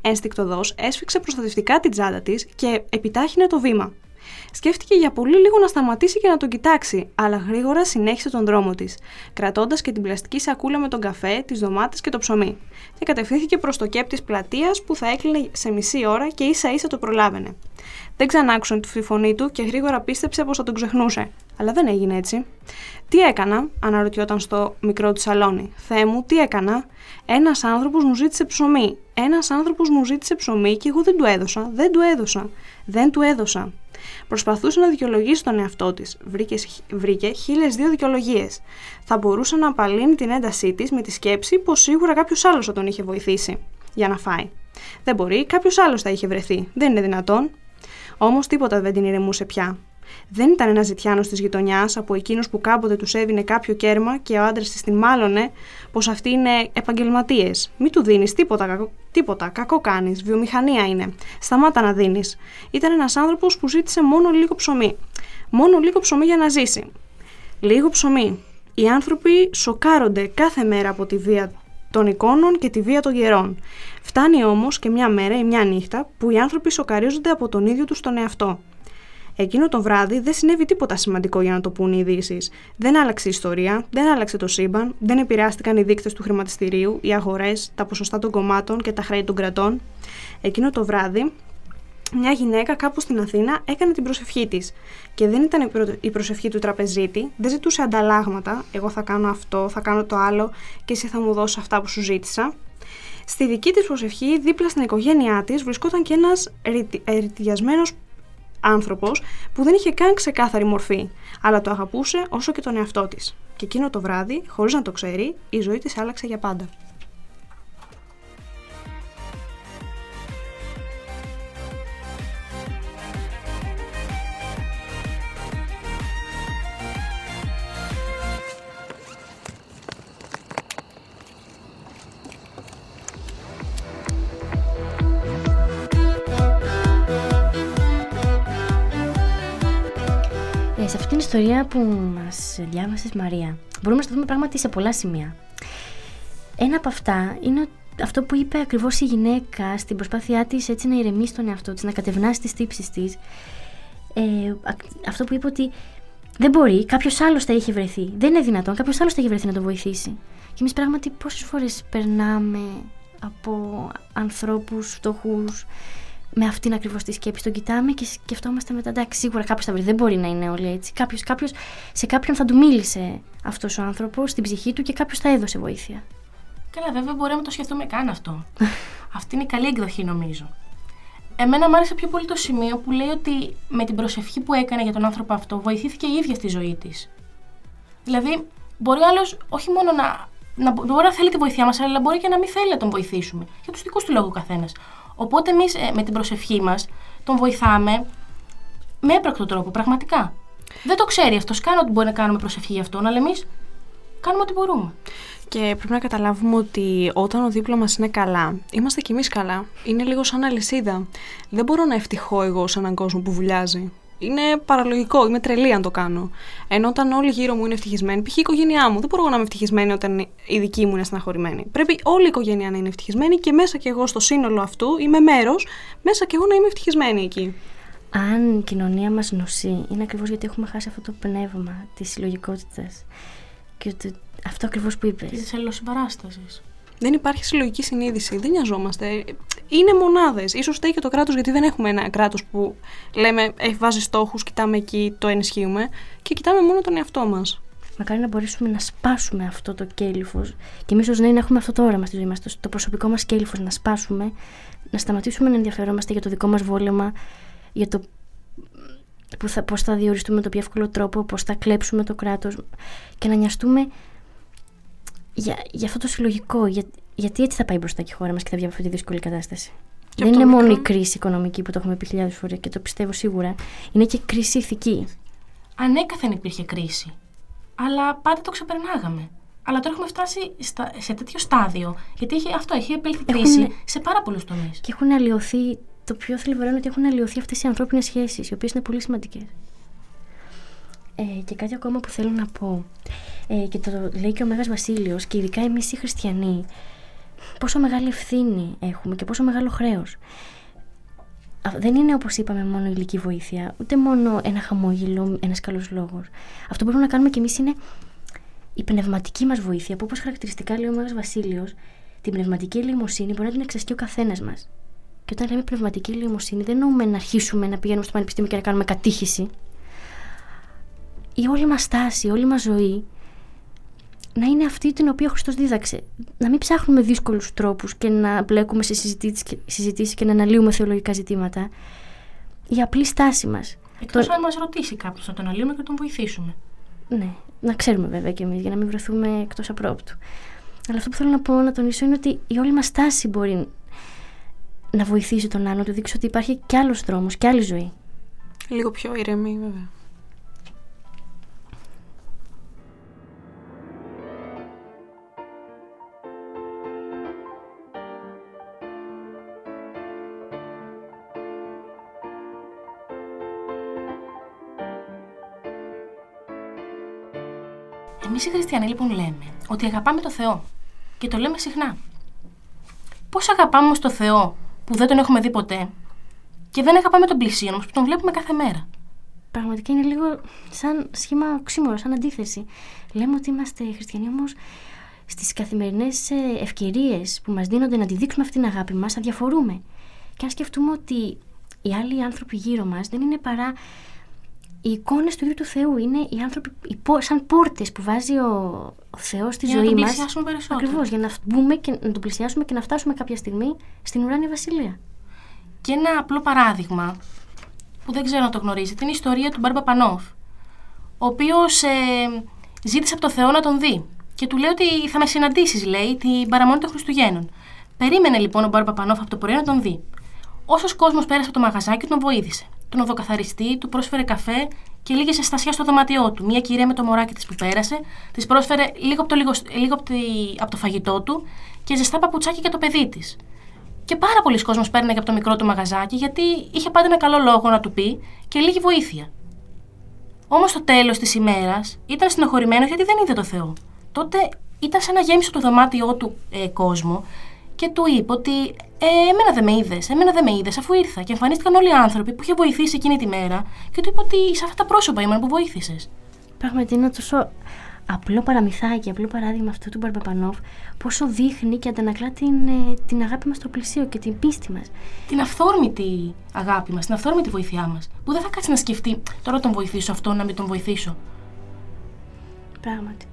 Speaker 4: Ένστικτοδό έσφιξε προστατευτικά την τσάντα της και επιτάχυνε το βήμα. Σκέφτηκε για πολύ λίγο να σταματήσει και να τον κοιτάξει, αλλά γρήγορα συνέχισε τον δρόμο της, κρατώντας και την πλαστική σακούλα με τον καφέ, τις ντομάτες και το ψωμί. Και κατευθύνθηκε προς το κέπ της πλατείας που θα έκλεινε σε μισή ώρα και ίσα ίσα το προλάβαινε. Δεν ξανάκουσε τη φωνή του και γρήγορα πίστεψε πως θα τον ξεχνούσε. Αλλά δεν έγινε έτσι. Τι έκανα, αναρωτιόταν στο μικρό του σαλόνι. Θεέ μου, τι έκανα; Ένας άνθρωπος μου ζήτησε ψωμί. Ένας άνθρωπος μου ζήτησε ψωμί και εγώ δεν του έδωσα. Δεν του έδωσα. Δεν του έδωσα. Προσπαθούσε να δικαιολογήσει τον εαυτό της. Βρήκε, βρήκε χίλιες δύο δικαιολογίες. Θα μπορούσε να απαλύνει την έντασή της με τη σκέψη πως σίγουρα κάποιος άλλος θα τον είχε βοηθήσει για να φάει. Δεν μπορεί, κάποιος άλλος θα είχε βρεθεί. Δεν είναι δυνατόν. Όμως τίποτα δεν την ηρεμούσε πια. Δεν ήταν ένας ζητιάνος της γειτονιάς από εκείνους που κάποτε τους έδινε κάποιο κέρμα και ο άντρας της την μάλωνε πως αυτοί είναι επαγγελματίες. Μη του δίνεις τίποτα, κακό, τίποτα, κακό κάνεις, βιομηχανία είναι. Σταμάτα να δίνεις. Ήταν ένας άνθρωπος που ζήτησε μόνο λίγο ψωμί. Μόνο λίγο ψωμί για να ζήσει. Λίγο ψωμί. Οι άνθρωποι σοκάρονται κάθε μέρα από τη βία των εικόνων και τη βία των γερών. Φτάνει όμως και μια μέρα ή μια νύχτα που οι άνθρωποι σοκαρίζονται από τον ίδιο τους τον εαυτό. Εκείνο το βράδυ δεν συνέβη τίποτα σημαντικό για να το πούν οι ειδήσεις. Δεν άλλαξε η ιστορία, δεν άλλαξε το σύμπαν, δεν επηρεάστηκαν οι δείκτες του χρηματιστηρίου, οι αγορές, τα ποσοστά των κομμάτων και τα χρέη των κρατών. Εκείνο το βράδυ μια γυναίκα κάπου στην Αθήνα έκανε την προσευχή της. Και δεν ήταν η προσευχή του τραπεζίτη, δεν ζητούσε ανταλλάγματα. Εγώ θα κάνω αυτό, θα κάνω το άλλο και εσύ θα μου δώσεις αυτά που σου ζήτησα. Στη δική της προσευχή, δίπλα στην οικογένειά της, βρισκόταν και ένας ερητιασμένος άνθρωπος που δεν είχε καν ξεκάθαρη μορφή, αλλά το αγαπούσε όσο και τον εαυτό της. Και εκείνο το βράδυ, χωρίς να το ξέρει, η ζωή της άλλαξε για πάντα.
Speaker 1: Ιστορία που μας διάβασες Μαρία, μπορούμε να το δούμε πράγματι σε πολλά σημεία. Ένα από αυτά είναι αυτό που είπε ακριβώς η γυναίκα στην προσπάθειά της έτσι να ηρεμήσει τον εαυτό της, να κατευνάσει τις τύψεις της. Ε, αυτό που είπε ότι δεν μπορεί, κάποιος άλλος θα είχε βρεθεί. Δεν είναι δυνατόν, κάποιος άλλος θα είχε βρεθεί να τον βοηθήσει. Και εμείς πράγματι πόσες φορές περνάμε από ανθρώπους φτωχούς, με αυτήν ακριβώς τη σκέψη. Τον κοιτάμε και σκεφτόμαστε μετά, εντάξει, σίγουρα κάποιος θα βρει. Δεν μπορεί να είναι όλοι έτσι. Κάποιος, κάποιος, σε κάποιον θα του μίλησε αυτός ο άνθρωπος στην ψυχή του και κάποιος θα έδωσε βοήθεια.
Speaker 3: Καλά, βέβαια μπορεί να μην το σκεφτούμε καν αυτό. [LAUGHS] Αυτή είναι η καλή εκδοχή, νομίζω. Εμένα μου άρεσε πιο πολύ το σημείο που λέει ότι με την προσευχή που έκανε για τον άνθρωπο αυτό βοηθήθηκε η ίδια στη ζωή της. Δηλαδή, μπορεί ο άλλος όχι μόνο να, να, μπορεί να θέλει τη βοήθειά μας, αλλά μπορεί και να μην θέλει να τον βοηθήσουμε. Για τους δικούς του λόγου καθένας. Οπότε εμείς ε, με την προσευχή μας τον βοηθάμε με έπρακτο τρόπο, πραγματικά. Δεν το ξέρει αυτός καν ότι μπορεί να κάνουμε προσευχή για αυτόν, αλλά εμείς κάνουμε ό,τι μπορούμε.
Speaker 4: Και πρέπει να καταλάβουμε ότι όταν ο δίπλα μας είναι καλά, είμαστε κι εμείς καλά. Είναι λίγο σαν αλυσίδα. Δεν μπορώ να ευτυχώ εγώ σε έναν κόσμο που βουλιάζει. Είναι παραλογικό, είμαι τρελή αν το κάνω. Ενώ όταν όλοι γύρω μου είναι ευτυχισμένοι, π.χ. η οικογένειά μου, δεν μπορώ να είμαι ευτυχισμένη όταν η δική μου είναι στεναχωρημένη. Πρέπει όλη η οικογένεια να είναι ευτυχισμένη και μέσα κι εγώ στο σύνολο αυτού είμαι μέρος, μέσα κι εγώ να είμαι ευτυχισμένη εκεί.
Speaker 1: Αν η κοινωνία μας νοσεί, είναι ακριβώς γιατί έχουμε χάσει αυτό το πνεύμα της συλλογικότητας και ότι αυτό ακριβώς που είπες.
Speaker 3: Της αλληλοσυμπαράσταση.
Speaker 4: Δεν υπάρχει συλλογική συνείδηση, δεν νοιαζόμαστε. Είναι μονάδες. σω φταίει και το κράτος, γιατί δεν έχουμε ένα κράτος που λέμε έχει βάζεις στόχους, κοιτάμε εκεί, το ενισχύουμε και κοιτάμε μόνο τον εαυτό μας.
Speaker 1: Μακάρι να μπορέσουμε να σπάσουμε αυτό το κέλυφος και εμείς ως νέοι να έχουμε αυτό το όραμα στη ζωή μας, το, το προσωπικό μας κέλυφος να σπάσουμε, να σταματήσουμε να ενδιαφερόμαστε για το δικό μας βόλεμα, για το που θα, πώς θα διοριστούμε με το πιο εύκολο τρόπο, πώς θα κλέψουμε το κράτος και να νοιαστούμε για, για αυτό το συλλογικό, για, γιατί έτσι θα πάει μπροστά και η χώρα μας και θα βγει από αυτή τη δύσκολη κατάσταση.
Speaker 4: Και
Speaker 1: Δεν
Speaker 4: από
Speaker 1: είναι
Speaker 4: το
Speaker 1: μόνο η
Speaker 4: μικρό.
Speaker 1: κρίση οικονομική που το έχουμε πει χιλιάδες φορές και το πιστεύω σίγουρα, είναι και κρίση ηθική.
Speaker 3: Ανέκαθεν υπήρχε κρίση. Αλλά πάντα το ξεπερνάγαμε. Αλλά τώρα έχουμε φτάσει στα- σε τέτοιο στάδιο. Γιατί έχει, αυτό έχει επέλθει
Speaker 1: Έχουν-
Speaker 3: κρίση σε πάρα πολλούς τομείς.
Speaker 1: Και έχουν αλλοιωθεί, το πιο θλιβερό είναι ότι έχουν αλλοιωθεί αυτές οι ανθρώπινες σχέσεις, οι οποίες είναι πολύ σημαντικές. Ε, και κάτι ακόμα που θέλω να πω, ε, και το λέει και ο Μέγας Βασίλειος, και ειδικά εμείς οι χριστιανοί, πόσο μεγάλη ευθύνη έχουμε και πόσο μεγάλο χρέος. Α, Δεν είναι όπως είπαμε μόνο η ηλική βοήθεια, ούτε μόνο ένα χαμόγελο, ένας καλός λόγος. Αυτό που μπορούμε να κάνουμε κι εμείς είναι η πνευματική μας βοήθεια, που όπως χαρακτηριστικά λέει ο Μέγας Βασίλειος, την πνευματική ελεημοσύνη μπορεί να την εξασκεί ο καθένας μας. Και όταν λέμε πνευματική ελεημοσύνη, δεν εννοούμε να αρχίσουμε να πηγαίνουμε στο πανεπιστήμιο και να κάνουμε κατήχηση. Η όλη μας στάση, η όλη μας ζωή να είναι αυτή την οποία ο Χριστός δίδαξε. Να μην ψάχνουμε δύσκολους τρόπους και να μπλέκουμε σε συζητήσεις και, συζητήσεις και να αναλύουμε θεολογικά ζητήματα. Η απλή στάση μας.
Speaker 3: Εκτός
Speaker 1: Το-
Speaker 3: αν μας ρωτήσει κάποιος να τον αλλοιούμε και να τον βοηθήσουμε.
Speaker 1: Ναι, να ξέρουμε βέβαια και εμείς για να μην βρεθούμε εκτός απρόπτου. Αλλά αυτό που θέλω να πω, να τονίσω, είναι ότι η όλη μας στάση μπορεί να βοηθήσει τον άλλον, να του δείξει ότι υπάρχει κι άλλος δρόμος, κι άλλη ζωή.
Speaker 4: Λίγο πιο ηρεμή, βέβαια.
Speaker 3: Εμείς οι χριστιανοί λοιπόν λέμε ότι αγαπάμε το Θεό. Και το λέμε συχνά. Πώς αγαπάμε όμως το Θεό που δεν τον έχουμε δει ποτέ και δεν αγαπάμε τον πλησίον μας που τον βλέπουμε κάθε μέρα;
Speaker 1: Πραγματικά είναι λίγο σαν σχήμα οξύμορο, σαν αντίθεση. Λέμε ότι είμαστε χριστιανοί, όμως στις καθημερινές ευκαιρίες που μας δίνονται να τη δείξουμε αυτή την αγάπη μας, αδιαφορούμε. Και αν σκεφτούμε ότι οι άλλοι άνθρωποι γύρω μας δεν είναι παρά οι εικόνες του ίδιου του Θεού, είναι οι άνθρωποι οι πο- σαν πόρτες που βάζει ο, ο Θεός στη
Speaker 3: Για να
Speaker 1: ζωή
Speaker 3: τον
Speaker 1: μας.
Speaker 3: πλησιάσουμε περισσότερο.
Speaker 1: Ακριβώς, για να μπούμε και να τον πλησιάσουμε και να φτάσουμε κάποια στιγμή στην ουράνια βασιλεία.
Speaker 3: Και ένα απλό παράδειγμα που δεν ξέρω αν το γνωρίζετε είναι η ιστορία του Μπάρμπα Πανόφ. Ο οποίος ε, ζήτησε από το Θεό να τον δει. Και του λέει ότι θα με συναντήσεις, λέει, την παραμονή των Χριστουγέννων. Περίμενε λοιπόν ο Μπάρμπα Πανόφ από το πρωί να τον δει. Όσος κόσμος πέρασε από το μαγαζάκι, τον βοήθησε. Τον οδοκαθαριστή, του πρόσφερε καφέ και λίγες εστασιά στο δωμάτιό του. Μία κυρία με το μωράκι της που πέρασε, της πρόσφερε λίγο, από το, λίγο, λίγο από, τη, από το φαγητό του και ζεστά παπουτσάκι για το παιδί της. Και πάρα πολλοί κόσμος παίρνει από το μικρό του μαγαζάκι γιατί είχε πάντα ένα καλό λόγο να του πει και λίγη βοήθεια. Όμως στο τέλος της ημέρας ήταν στενοχωρημένος γιατί δεν είδε το Θεό. Τότε ήταν σαν να γέμισε το δωμάτιό του ε, κόσμο και του είπε ότι ε, Εμένα δεν με είδες, εμένα δεν με είδες, αφού ήρθα. Και εμφανίστηκαν όλοι οι άνθρωποι που είχε βοηθήσει εκείνη τη μέρα και του είπε ότι σε αυτά τα πρόσωπα ήμουν που βοήθησες.
Speaker 1: Πράγματι είναι ένα τόσο απλό παραμυθάκι, απλό παράδειγμα αυτού του Μπαρμπαπανόφ, πόσο δείχνει και αντανακλά την, ε, την αγάπη μας στο πλησίο και την πίστη μας.
Speaker 3: Την αυθόρμητη αγάπη μας, την αυθόρμητη βοήθειά μας. Που δεν θα κάτσεις να σκεφτεί τώρα τον βοηθήσω αυτό, να μην τον βοηθήσω.
Speaker 1: Πράγματι.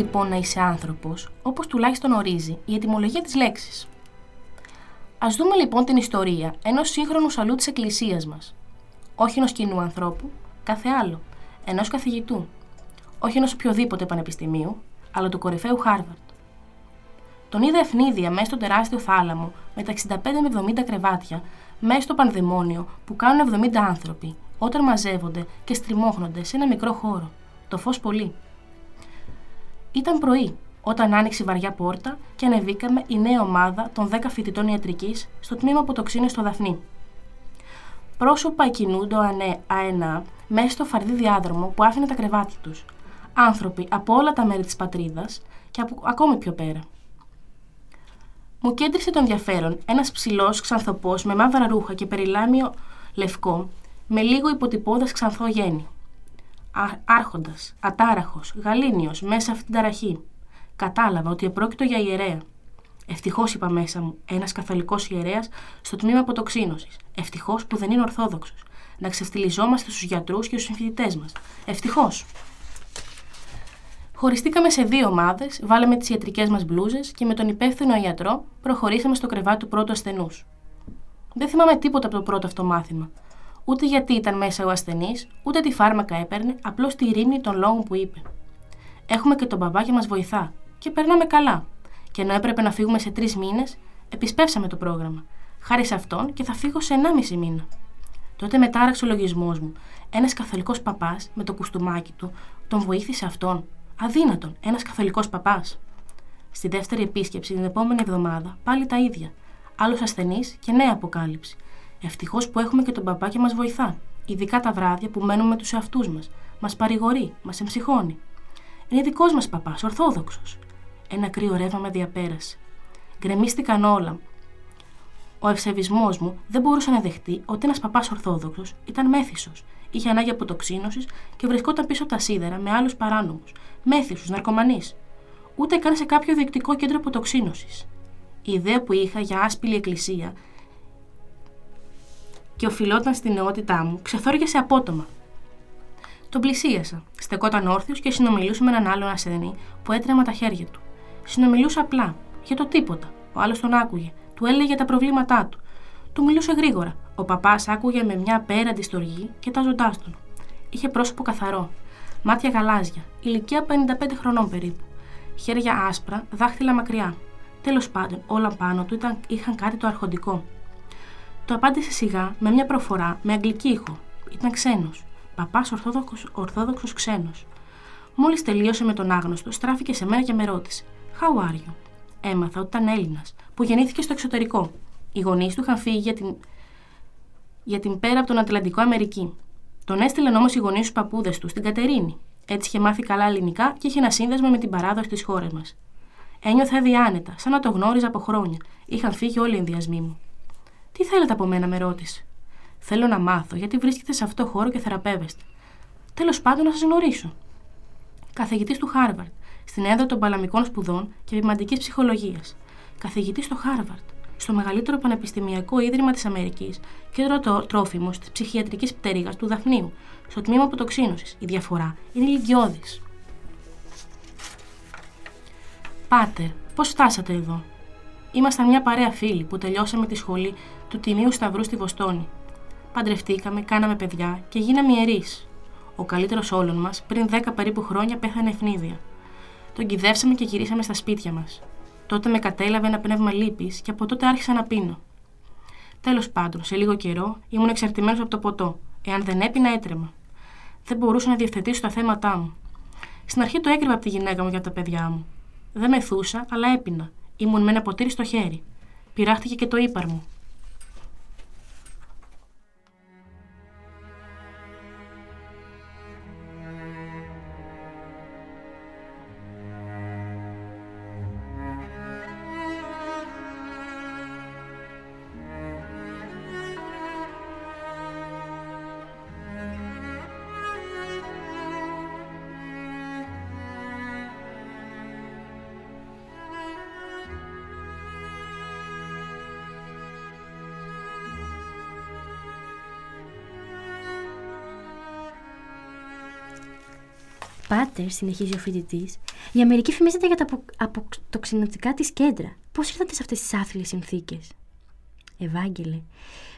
Speaker 3: Λοιπόν να είσαι άνθρωπος, όπως τουλάχιστον ορίζει η ετυμολογία της λέξης. Ας δούμε λοιπόν την ιστορία ενός σύγχρονου σαλού της εκκλησίας μας. Όχι ενός κοινού ανθρώπου, κάθε άλλο. Ενός καθηγητού. Όχι ενός οποιοδήποτε πανεπιστημίου, αλλά του κορυφαίου Χάρβαρτ. Τον είδα ευνίδια μέσα στο τεράστιο θάλαμο με τα 65 με 70 κρεβάτια, μέσα στο πανδαιμόνιο που κάνουν 70 άνθρωποι, όταν μαζεύονται και στριμώχνονται σε ένα μικρό χώρο. Το φως πολύ. Ήταν πρωί, όταν άνοιξε η βαριά πόρτα και ανεβήκαμε η νέα ομάδα των 10 φοιτητών ιατρικής στο τμήμα αποτοξίνε στο Δαφνί. Πρόσωπα κινούνται αενά μέσα στο φαρδί διάδρομο που άφηνε τα κρεβάτια τους. Άνθρωποι από όλα τα μέρη της πατρίδας και από ακόμη πιο πέρα. Μου κέντρισε το ενδιαφέρον ένας ψηλός ξανθοπός με μαύρα ρούχα και περιλάμιο λευκό, με λίγο υποτυπώδα ξανθό γέννη. Άρχοντας, ατάραχος, γαλήνιος μέσα αυτή την ταραχή. Κατάλαβα ότι επρόκειτο για ιερέα. Ευτυχώς είπα μέσα μου, ένας καθολικός ιερέας στο τμήμα αποτοξίνωσης. Ευτυχώς που δεν είναι Ορθόδοξος. Να ξεφτυλιζόμαστε στους γιατρούς και στους συμφιλητέ μας. Ευτυχώς. Χωριστήκαμε σε δύο ομάδες, βάλαμε τις ιατρικές μας μπλούζες και με τον υπεύθυνο ιατρό προχωρήσαμε στο κρεβάτι του πρώτου ασθενούς. Δεν θυμάμαι τίποτα από το πρώτο αυτό μάθημα. Ούτε γιατί ήταν μέσα ο ασθενής, ούτε τι φάρμακα έπαιρνε, απλώς τη ρήμη των λόγων που είπε. Έχουμε και τον μπαμπά και μας βοηθά. Και περνάμε καλά. Και ενώ έπρεπε να φύγουμε σε τρεις μήνες, επισπεύσαμε το πρόγραμμα. Χάρη σε αυτόν και θα φύγω σε ενάμιση μήνα. Τότε μετάραξε ο λογισμός μου. Ένας καθολικός παπάς με το κουστούμάκι του τον βοήθησε αυτόν. Αδύνατον, ένας καθολικός παπάς. Στη δεύτερη επίσκεψη την επόμενη εβδομάδα πάλι τα ίδια. Άλλος ασθενής και νέα αποκάλυψη. Ευτυχώς που έχουμε και τον παπά και μας βοηθά. Ειδικά τα βράδια που μένουμε με τους εαυτούς μας. Μας παρηγορεί, μας εμψυχώνει. Είναι δικός μας παπάς, Ορθόδοξος. Ένα κρύο ρεύμα με διαπέρασε. Γκρεμίστηκαν όλα. Ο ευσεβισμός μου δεν μπορούσε να δεχτεί ότι ένας παπάς Ορθόδοξος ήταν μέθησος, είχε ανάγκη αποτοξίνωσης και βρισκόταν πίσω από τα σίδερα με άλλους παράνομους, μέθησους, ναρκωμανείς. Ούτε καν σε κάποιο διεκτικό κέντρο αποτοξίνωσης. Η ιδέα που είχα για άσπηλη εκκλησία και οφειλόταν στην νεότητά μου ξεθόριασε απότομα. Τον πλησίασα. Στεκόταν όρθιος και συνομιλούσε με έναν άλλον ασθενή που έτρεμα τα χέρια του. Συνομιλούσε απλά, για το τίποτα. Ο άλλος τον άκουγε. Του έλεγε τα προβλήματά του. Του μιλούσε γρήγορα. Ο παπάς άκουγε με μια απέραντη στοργή και τα ζωτά τον. Είχε πρόσωπο καθαρό. Μάτια γαλάζια. Ηλικία 55 χρονών περίπου. Χέρια άσπρα, δάχτυλα μακριά. Τέλος πάντων, όλα πάνω του ήταν, είχαν κάτι το αρχοντικό. Το απάντησε σιγά, με μια προφορά, με αγγλική ήχο. Ήταν ξένος. Παπάς Ορθόδοξος ξένος. Μόλις τελείωσε με τον άγνωστο, στράφηκε σε μένα και με ρώτησε: How are you? Έμαθα ότι ήταν Έλληνας, που γεννήθηκε στο εξωτερικό. Οι γονείς του είχαν φύγει για την, για την πέρα από τον Ατλαντικό Αμερική. Τον έστειλαν όμως οι γονείς τους παππούδες του στην Κατερίνη. Έτσι είχε μάθει καλά ελληνικά και είχε ένα σύνδεσμο με την παράδοση της χώρας μας. Ένιωθα διάνετα, σαν να το γνώριζα από χρόνια. Είχαν φύγει όλοι οι ενδιασμοί μου. Τι θέλετε από μένα, με ρώτησε. Θέλω να μάθω γιατί βρίσκεται σε αυτό το χώρο και θεραπεύεστε. Τέλος πάντων, να σας γνωρίσω. Καθηγητής του Χάρβαρτ, στην έδρα των Παλαμικών Σπουδών και Βηματική Ψυχολογίας. Καθηγητής στο Χάρβαρτ, στο μεγαλύτερο πανεπιστημιακό ίδρυμα της Αμερικής, κέντρο τρόφιμος της ψυχιατρικής πτέρυγας του Δαφνίου, στο τμήμα αποτοξίνωσης. Η διαφορά είναι ηλικιώδης. Πάτερ, πώς φτάσατε εδώ; Ήμασταν μια παρέα φίλοι που τελειώσαμε τη σχολή του Τιμίου Σταυρού στη Βοστόνη. Παντρευτήκαμε, κάναμε παιδιά και γίναμε ιερείς. Ο καλύτερος όλων μας, πριν 10 περίπου χρόνια, πέθανε ευνίδια. Τον κυδεύσαμε και γυρίσαμε στα σπίτια μας. Τότε με κατέλαβε ένα πνεύμα λύπης και από τότε άρχισα να πίνω. Τέλος πάντων, σε λίγο καιρό ήμουν εξαρτημένος από το ποτό. Εάν δεν έπινα, έτρεμα. Δεν μπορούσα να διευθετήσω τα θέματά μου. Στην αρχή το έκρυβα από τη γυναίκα μου για τα παιδιά μου. Δεν μεθούσα, αλλά έπινα. Ήμουν με ένα ποτήρι στο χέρι. Πειράχτηκε και το ύπαρ μου.
Speaker 1: Πάτερ, συνεχίζει ο φοιτητής, η Αμερική φημίζεται για τα απο... αποτοξινωτικά της κέντρα. Πώς ήρθατε σε αυτές τις άθλιες συνθήκες; Ευάγγελε,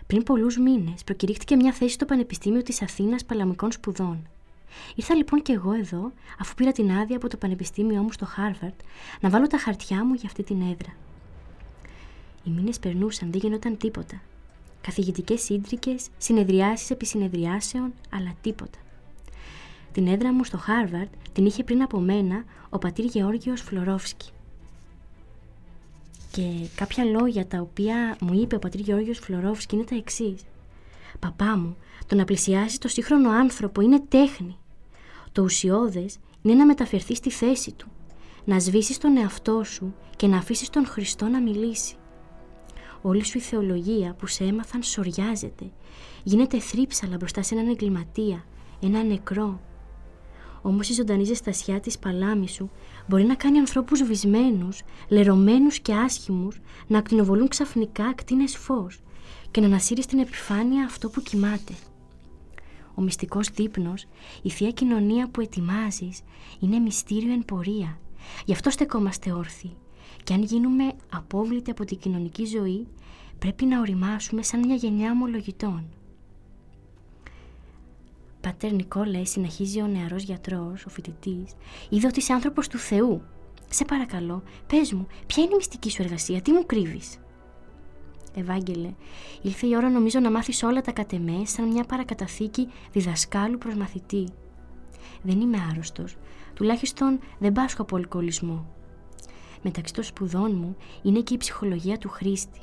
Speaker 1: πριν πολλούς μήνες προκηρύχθηκε μια θέση στο Πανεπιστήμιο της Αθήνας Παλαμικών Σπουδών. Ήρθα λοιπόν και εγώ εδώ, αφού πήρα την άδεια από το Πανεπιστήμιό μου στο Χάρβαρτ, να βάλω τα χαρτιά μου για αυτή την έδρα. Οι μήνες περνούσαν, δεν γινόταν τίποτα. Καθηγητικές σύντρικες, συνεδριάσεις επί συνεδριάσεων, αλλά τίποτα. Την έδρα μου στο Χάρβαρτ την είχε πριν από μένα ο πατήρ Γεώργιος Φλωρόφσκι. Και κάποια λόγια τα οποία μου είπε ο πατήρ Γεώργιος Φλωρόφσκι είναι τα εξής. Παπά μου, το να πλησιάσει το σύγχρονο άνθρωπο είναι τέχνη. Το ουσιώδες είναι να μεταφερθείς στη θέση του, να σβήσεις τον εαυτό σου και να αφήσεις τον Χριστό να μιλήσει. Όλη σου η θεολογία που σε έμαθαν σοριάζεται, γίνεται θρύψαλα μπροστά σε έναν εγκληματία, ένα νεκρό, όμως η ζωντανή ζεστασιά της παλάμης μπορεί να κάνει ανθρώπους βυσμένους, λερωμένους και άσχημους να ακτινοβολούν ξαφνικά ακτίνες φως και να ανασύρεις στην επιφάνεια αυτό που κοιμάται. Ο μυστικός δείπνος, η Θεία Κοινωνία που ετοιμάζεις, είναι μυστήριο εν πορεία. Γι' αυτό στεκόμαστε όρθιοι. Και αν γίνουμε απόβλητοι από την κοινωνική ζωή, πρέπει να οριμάσουμε σαν μια γενιά ομολογητών. Πατέρ Νικόλαε, συνεχίζει ο νεαρός γιατρός, ο φοιτητής, είδε ότι είσαι άνθρωπος του Θεού. Σε παρακαλώ, πες μου, ποια είναι η μυστική σου εργασία, τι μου κρύβεις; Ευάγγελε, ήλθε η ώρα νομίζω να μάθεις όλα τα κατεμέ σαν μια παρακαταθήκη διδασκάλου προς μαθητή. Δεν είμαι άρρωστος, τουλάχιστον δεν πάσχω από αλκοολισμό. Μεταξύ των σπουδών μου είναι και η ψυχολογία του χρήστη.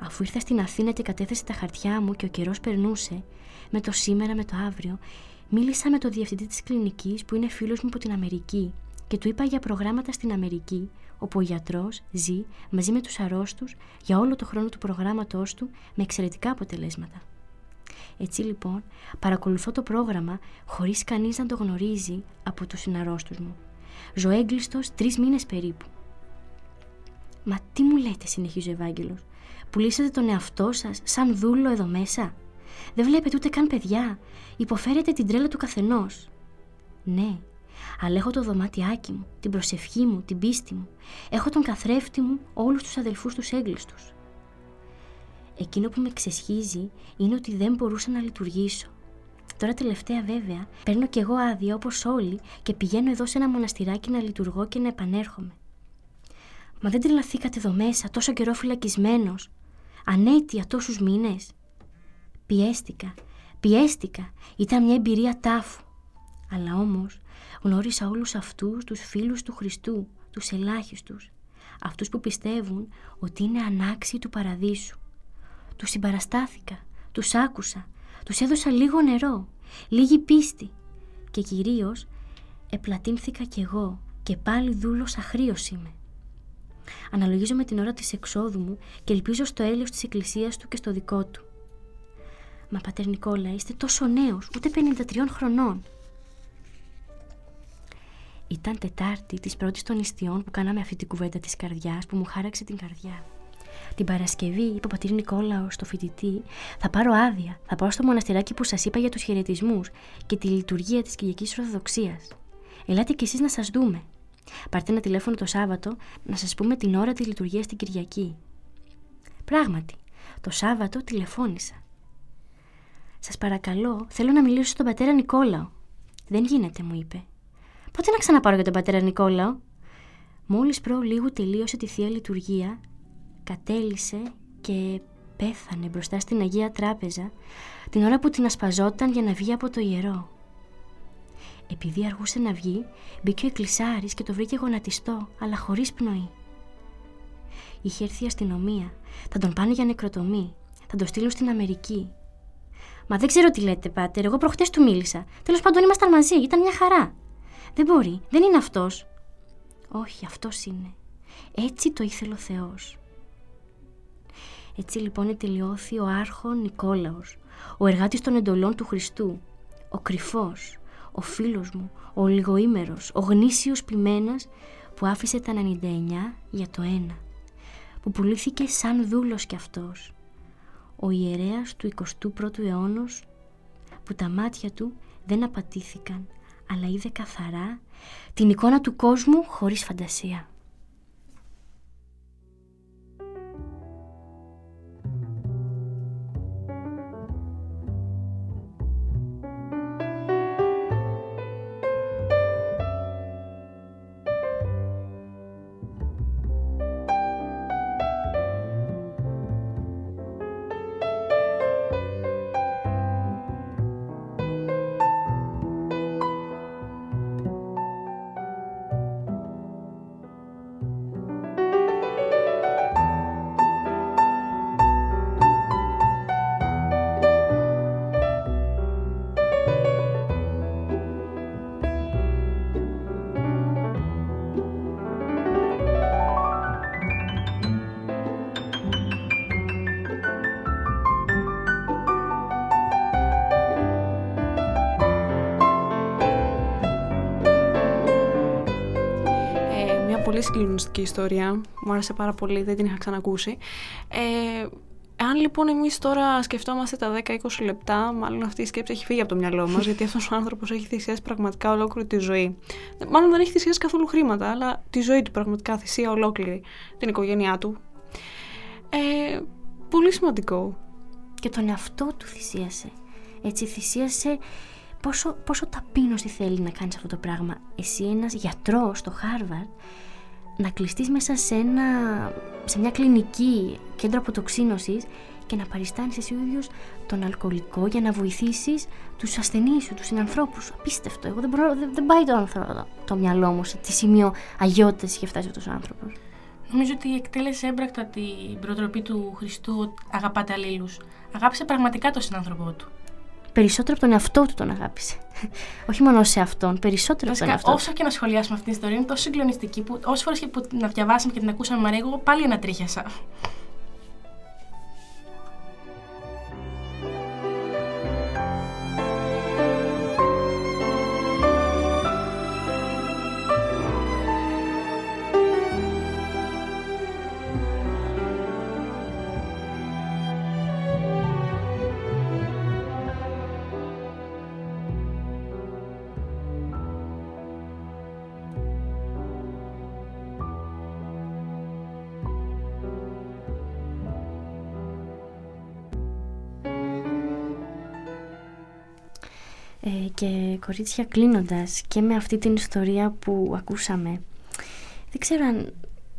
Speaker 1: Αφού ήρθα στην Αθήνα και κατέθεσε τα χαρτιά μου και ο καιρός περνούσε, με το σήμερα, με το αύριο, μίλησα με τον διευθυντή της κλινικής που είναι φίλος μου από την Αμερική και του είπα για προγράμματα στην Αμερική, όπου ο γιατρός ζει μαζί με τους αρρώστους για όλο το χρόνο του προγράμματός του με εξαιρετικά αποτελέσματα. Έτσι λοιπόν, παρακολουθώ το πρόγραμμα χωρίς κανείς να το γνωρίζει από τους συναρρώστους μου. Ζω έγκλειστος τρεις μήνες περίπου. Μα τι μου λέτε, συνεχίζει ο Ευάγγελος, πουλήσατε τον εαυτό σας σαν δούλο εδώ μέσα; Δεν βλέπετε ούτε καν παιδιά. Υποφέρετε την τρέλα του καθενός. Ναι, αλλά έχω το δωμάτιάκι μου, την προσευχή μου, την πίστη μου. Έχω τον καθρέφτη μου, όλους τους αδελφούς τους έγκλειστους. Εκείνο που με ξεσχίζει είναι ότι δεν μπορούσα να λειτουργήσω. Τώρα τελευταία βέβαια παίρνω κι εγώ άδεια όπως όλοι και πηγαίνω εδώ σε ένα μοναστηράκι να λειτουργώ και να επανέρχομαι. Μα δεν τρελαθήκατε εδώ μέσα τόσο καιρό φυλακισμένος, ανέτεια τόσους μήνες. Πιέστηκα, πιέστηκα. Ήταν μια εμπειρία τάφου. Αλλά όμως γνώρισα όλους αυτούς τους φίλους του Χριστού, τους ελάχιστους. Αυτούς που πιστεύουν ότι είναι ανάξιοι του παραδείσου. Τους συμπαραστάθηκα, τους άκουσα, τους έδωσα λίγο νερό, λίγη πίστη. Και κυρίως επλατείνθηκα κι εγώ και πάλι δούλος αχρίος είμαι. Αναλογίζω με την ώρα της εξόδου μου και ελπίζω στο έλεος της εκκλησίας του και στο δικό του. Μα πατέρ Νικόλα, είστε τόσο νέος, ούτε 53 χρονών. Ήταν Τετάρτη της πρώτης των νηστείων που κάναμε αυτή την κουβέντα της καρδιάς που μου χάραξε την καρδιά. Την Παρασκευή, είπε ο πατήρ Νικόλαος στο φοιτητή, θα πάρω άδεια. Θα πάω στο μοναστηράκι που σας είπα για τους χαιρετισμούς και τη λειτουργία της Κυριακής Ορθοδοξίας. Ελάτε κι εσείς να σας δούμε. Πάρτε ένα τηλέφωνο το Σάββατο να σας πούμε την ώρα της λειτουργίας στην Κυριακή. Πράγματι, το Σάββατο τηλεφώνησα. Σας παρακαλώ, θέλω να μιλήσω στον πατέρα Νικόλαο. Δεν γίνεται, μου είπε. Πότε να ξαναπάρω για τον πατέρα Νικόλαο; Μόλις προ λίγου τελείωσε τη θεία λειτουργία, κατέλησε και πέθανε μπροστά στην Αγία Τράπεζα την ώρα που την ασπαζόταν για να βγει από το ιερό. Επειδή αργούσε να βγει, μπήκε ο εκκλησάρης και το βρήκε γονατιστό, αλλά χωρίς πνοή. Είχε έρθει η αστυνομία. Θα τον πάνε για νεκροτομή. Θα τον στείλουν στην Αμερική. Μα δεν ξέρω τι λέτε, πάτερ. Εγώ προχτές του μίλησα. Τέλος πάντων ήμασταν μαζί. Ήταν μια χαρά. Δεν μπορεί. Δεν είναι αυτός. Όχι, αυτός είναι. Έτσι το ήθελε ο Θεός. Έτσι λοιπόν τελειώθη ο άρχον Νικόλαος, ο εργάτης των εντολών του Χριστού, ο κρυφός, ο φίλος μου, ο λιγοήμερος, ο γνήσιος ποιμένας που άφησε τα 99 για το ένα, που πουλήθηκε σαν δούλος κι αυτός, ο ιερέας του 21ου αιώνα που τα μάτια του δεν απατήθηκαν αλλά είδε καθαρά την εικόνα του κόσμου χωρίς φαντασία.
Speaker 4: Πολύ συγκλονιστική ιστορία. Μου άρεσε πάρα πολύ, δεν την είχα ξανακούσει. Ε, αν λοιπόν εμείς τώρα σκεφτόμαστε τα 10-20 λεπτά, μάλλον αυτή η σκέψη έχει φύγει από το μυαλό μας, γιατί αυτός ο άνθρωπος έχει θυσιάσει πραγματικά ολόκληρη τη ζωή. Μάλλον δεν έχει θυσιάσει καθόλου χρήματα, αλλά τη ζωή του πραγματικά θυσία ολόκληρη. Την οικογένειά του. Ε, πολύ σημαντικό.
Speaker 1: Και τον εαυτό του θυσίασε. Έτσι θυσίασε πόσο, πόσο ταπείνωση θέλει να κάνεις αυτό το πράγμα. Εσύ ένας γιατρός στο Χάρβαρντ να κλειστείς μέσα σε, ένα, σε μια κλινική κέντρο αποτοξίνωσης και να παριστάνεις εσύ ο ίδιος τον αλκοολικό για να βοηθήσεις τους ασθενείς σου, τους συνανθρώπους σου. Απίστευτο. Εγώ δεν, μπορώ, δεν, δεν πάει το, άνθρω- το μυαλό μου σε τι σημείο αγιότητας είχε φτάσει αυτός ο άνθρωπος.
Speaker 3: Νομίζω ότι εκτέλεσε έμπρακτα την προτροπή του Χριστού ότι αγαπάτε αλλήλους. Αγάπησε πραγματικά τον συνάνθρωπό του.
Speaker 1: Περισσότερο από τον εαυτό του τον αγάπησε. [LAUGHS] Όχι μόνο σε αυτόν, περισσότερο από τον
Speaker 3: Βασικά,
Speaker 1: εαυτό του.
Speaker 3: όσο και να σχολιάσουμε αυτή την ιστορία, είναι τόσο συγκλονιστική που όσε φορές και που να διαβάσαμε και την ακούσαμε Μαρία, εγώ πάλι ανατρίχιασα.
Speaker 1: Και κορίτσια κλείνοντας και με αυτή την ιστορία που ακούσαμε δεν ξέρω αν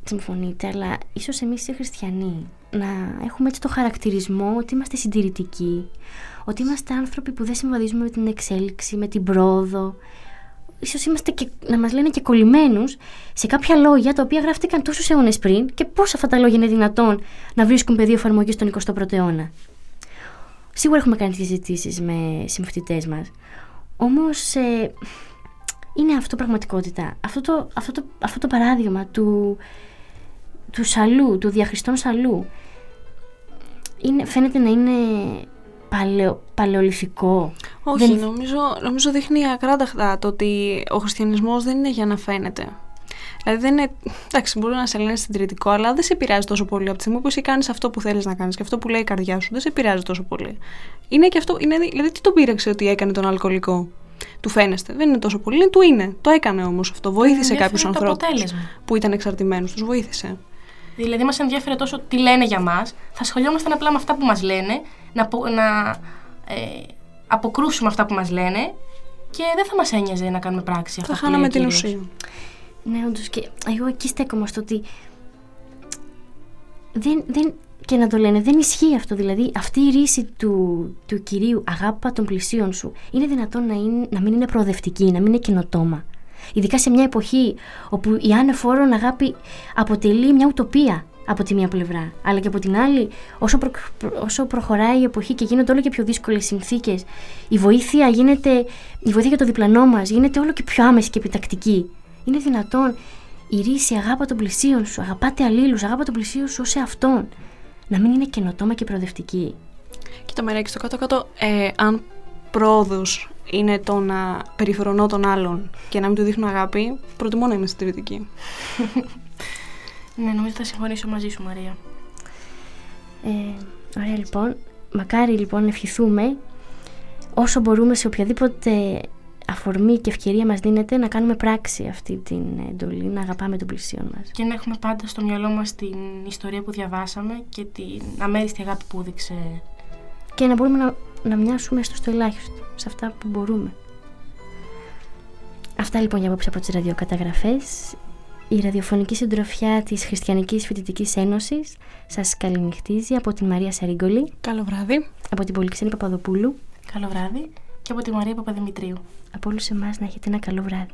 Speaker 1: συμφωνείτε αλλά ίσως εμείς οι χριστιανοί να έχουμε έτσι το χαρακτηρισμό ότι είμαστε συντηρητικοί ότι είμαστε άνθρωποι που δεν συμβαδίζουμε με την εξέλιξη, με την πρόοδο ίσως είμαστε και, να μας λένε και κολλημένους σε κάποια λόγια τα οποία γράφτηκαν τόσους αιώνες πριν και πώς αυτά τα λόγια είναι δυνατόν να βρίσκουν πεδίο εφαρμογής στον 21ο αιώνα. Σίγουρα έχουμε κάνει τις συζητήσεις με συμφοιτητές μας. Όμως ε, είναι αυτό πραγματικότητα. Αυτό το, αυτό το, αυτό το παράδειγμα του, του σαλού, του διαχριστών σαλού, είναι, φαίνεται να είναι παλαιο, παλαιολιθικό.
Speaker 4: Όχι,
Speaker 1: Δεν-
Speaker 4: νομίζω, νομίζω δείχνει ακράδαχτα το ότι ο χριστιανισμός δεν είναι για να φαίνεται. Δηλαδή δεν είναι. Εντάξει, μπορεί να σε λένε συντηρητικό, αλλά δεν σε επηρεάζει τόσο πολύ από τη στιγμή που εσύ κάνεις αυτό που θέλεις να κάνεις και αυτό που λέει η καρδιά σου. Δεν σε επηρεάζει τόσο πολύ. Είναι και αυτό. Είναι, δηλαδή, τι τον πείραξε ότι έκανε τον αλκοολικό; Του φαίνεστε. Δεν είναι τόσο πολύ. Είναι, του είναι. Το έκανε όμως αυτό. Βοήθησε
Speaker 3: ενδιαφέρει
Speaker 4: κάποιους
Speaker 3: το
Speaker 4: ανθρώπους
Speaker 3: αποτέλεσμα.
Speaker 4: που ήταν εξαρτημένους. Τους βοήθησε.
Speaker 3: Δηλαδή, μας ενδιαφέρει τόσο τι λένε για μας. Θα ασχολιόμασταν απλά με αυτά που μας λένε, να, απο- να ε, αποκρούσουμε αυτά που μας λένε και δεν θα μας ένοιαζε να κάνουμε πράξη αυτά
Speaker 4: Θα
Speaker 3: που λέει
Speaker 4: χάναμε
Speaker 3: ο
Speaker 4: την
Speaker 3: Κύριος.
Speaker 4: ουσία.
Speaker 1: Ναι, όντως και εγώ εκεί στέκομαι στο ότι δεν, δεν, και να το λένε, δεν ισχύει αυτό. Δηλαδή, αυτή η ρίση του, του κυρίου αγάπα των πλησίων σου είναι δυνατόν να, είναι, να μην είναι προοδευτική, να μην είναι καινοτόμα. Ειδικά σε μια εποχή όπου η άνεφόρον αγάπη αποτελεί μια ουτοπία από τη μία πλευρά. Αλλά και από την άλλη, όσο, προ- προ- όσο προχωράει η εποχή και γίνονται όλο και πιο δύσκολες συνθήκες, η βοήθεια γίνεται, η βοήθεια για το διπλανό μας γίνεται όλο και πιο άμεση και επιτακτική. Είναι δυνατόν η ρίση αγάπα των πλησίων σου, αγαπάτε αλλήλους, αγάπα των πλησίων σου ως εαυτόν, να μην είναι καινοτόμα και προοδευτική.
Speaker 4: Κοίτα μεράκι στο κάτω-κάτω, ε, αν πρόοδος είναι το να περιφρονώ τον άλλον και να μην του δείχνω αγάπη, προτιμώ να είμαι συντηρητική. [LAUGHS]
Speaker 3: Ναι, νομίζω θα συμφωνήσω μαζί σου, Μαρία.
Speaker 1: Ε, ωραία λοιπόν. Μακάρι λοιπόν να ευχηθούμε όσο μπορούμε σε οποιαδήποτε αφορμή και ευκαιρία μας δίνεται να κάνουμε πράξη αυτή την εντολή, να αγαπάμε τον πλησίον μας.
Speaker 3: Και να έχουμε πάντα στο μυαλό μας την ιστορία που διαβάσαμε και την αμέριστη αγάπη που έδειξε.
Speaker 1: Και να μπορούμε να, να μοιάσουμε στο, στο ελάχιστο, σε αυτά που μπορούμε. Αυτά λοιπόν για απόψε από τις ραδιοκαταγραφές. Η ραδιοφωνική συντροφιά της Χριστιανικής Φοιτητικής Ένωσης σας καληνυχτίζει από την Μαρία Σαρίγκολη,
Speaker 4: Καλό βράδυ.
Speaker 1: από την Πολυξένη Παπαδοπούλου,
Speaker 3: Καλό βράδυ και από τη Μαρία Παπαδημητρίου.
Speaker 1: από όλους εμάς να έχετε ένα καλό βράδυ.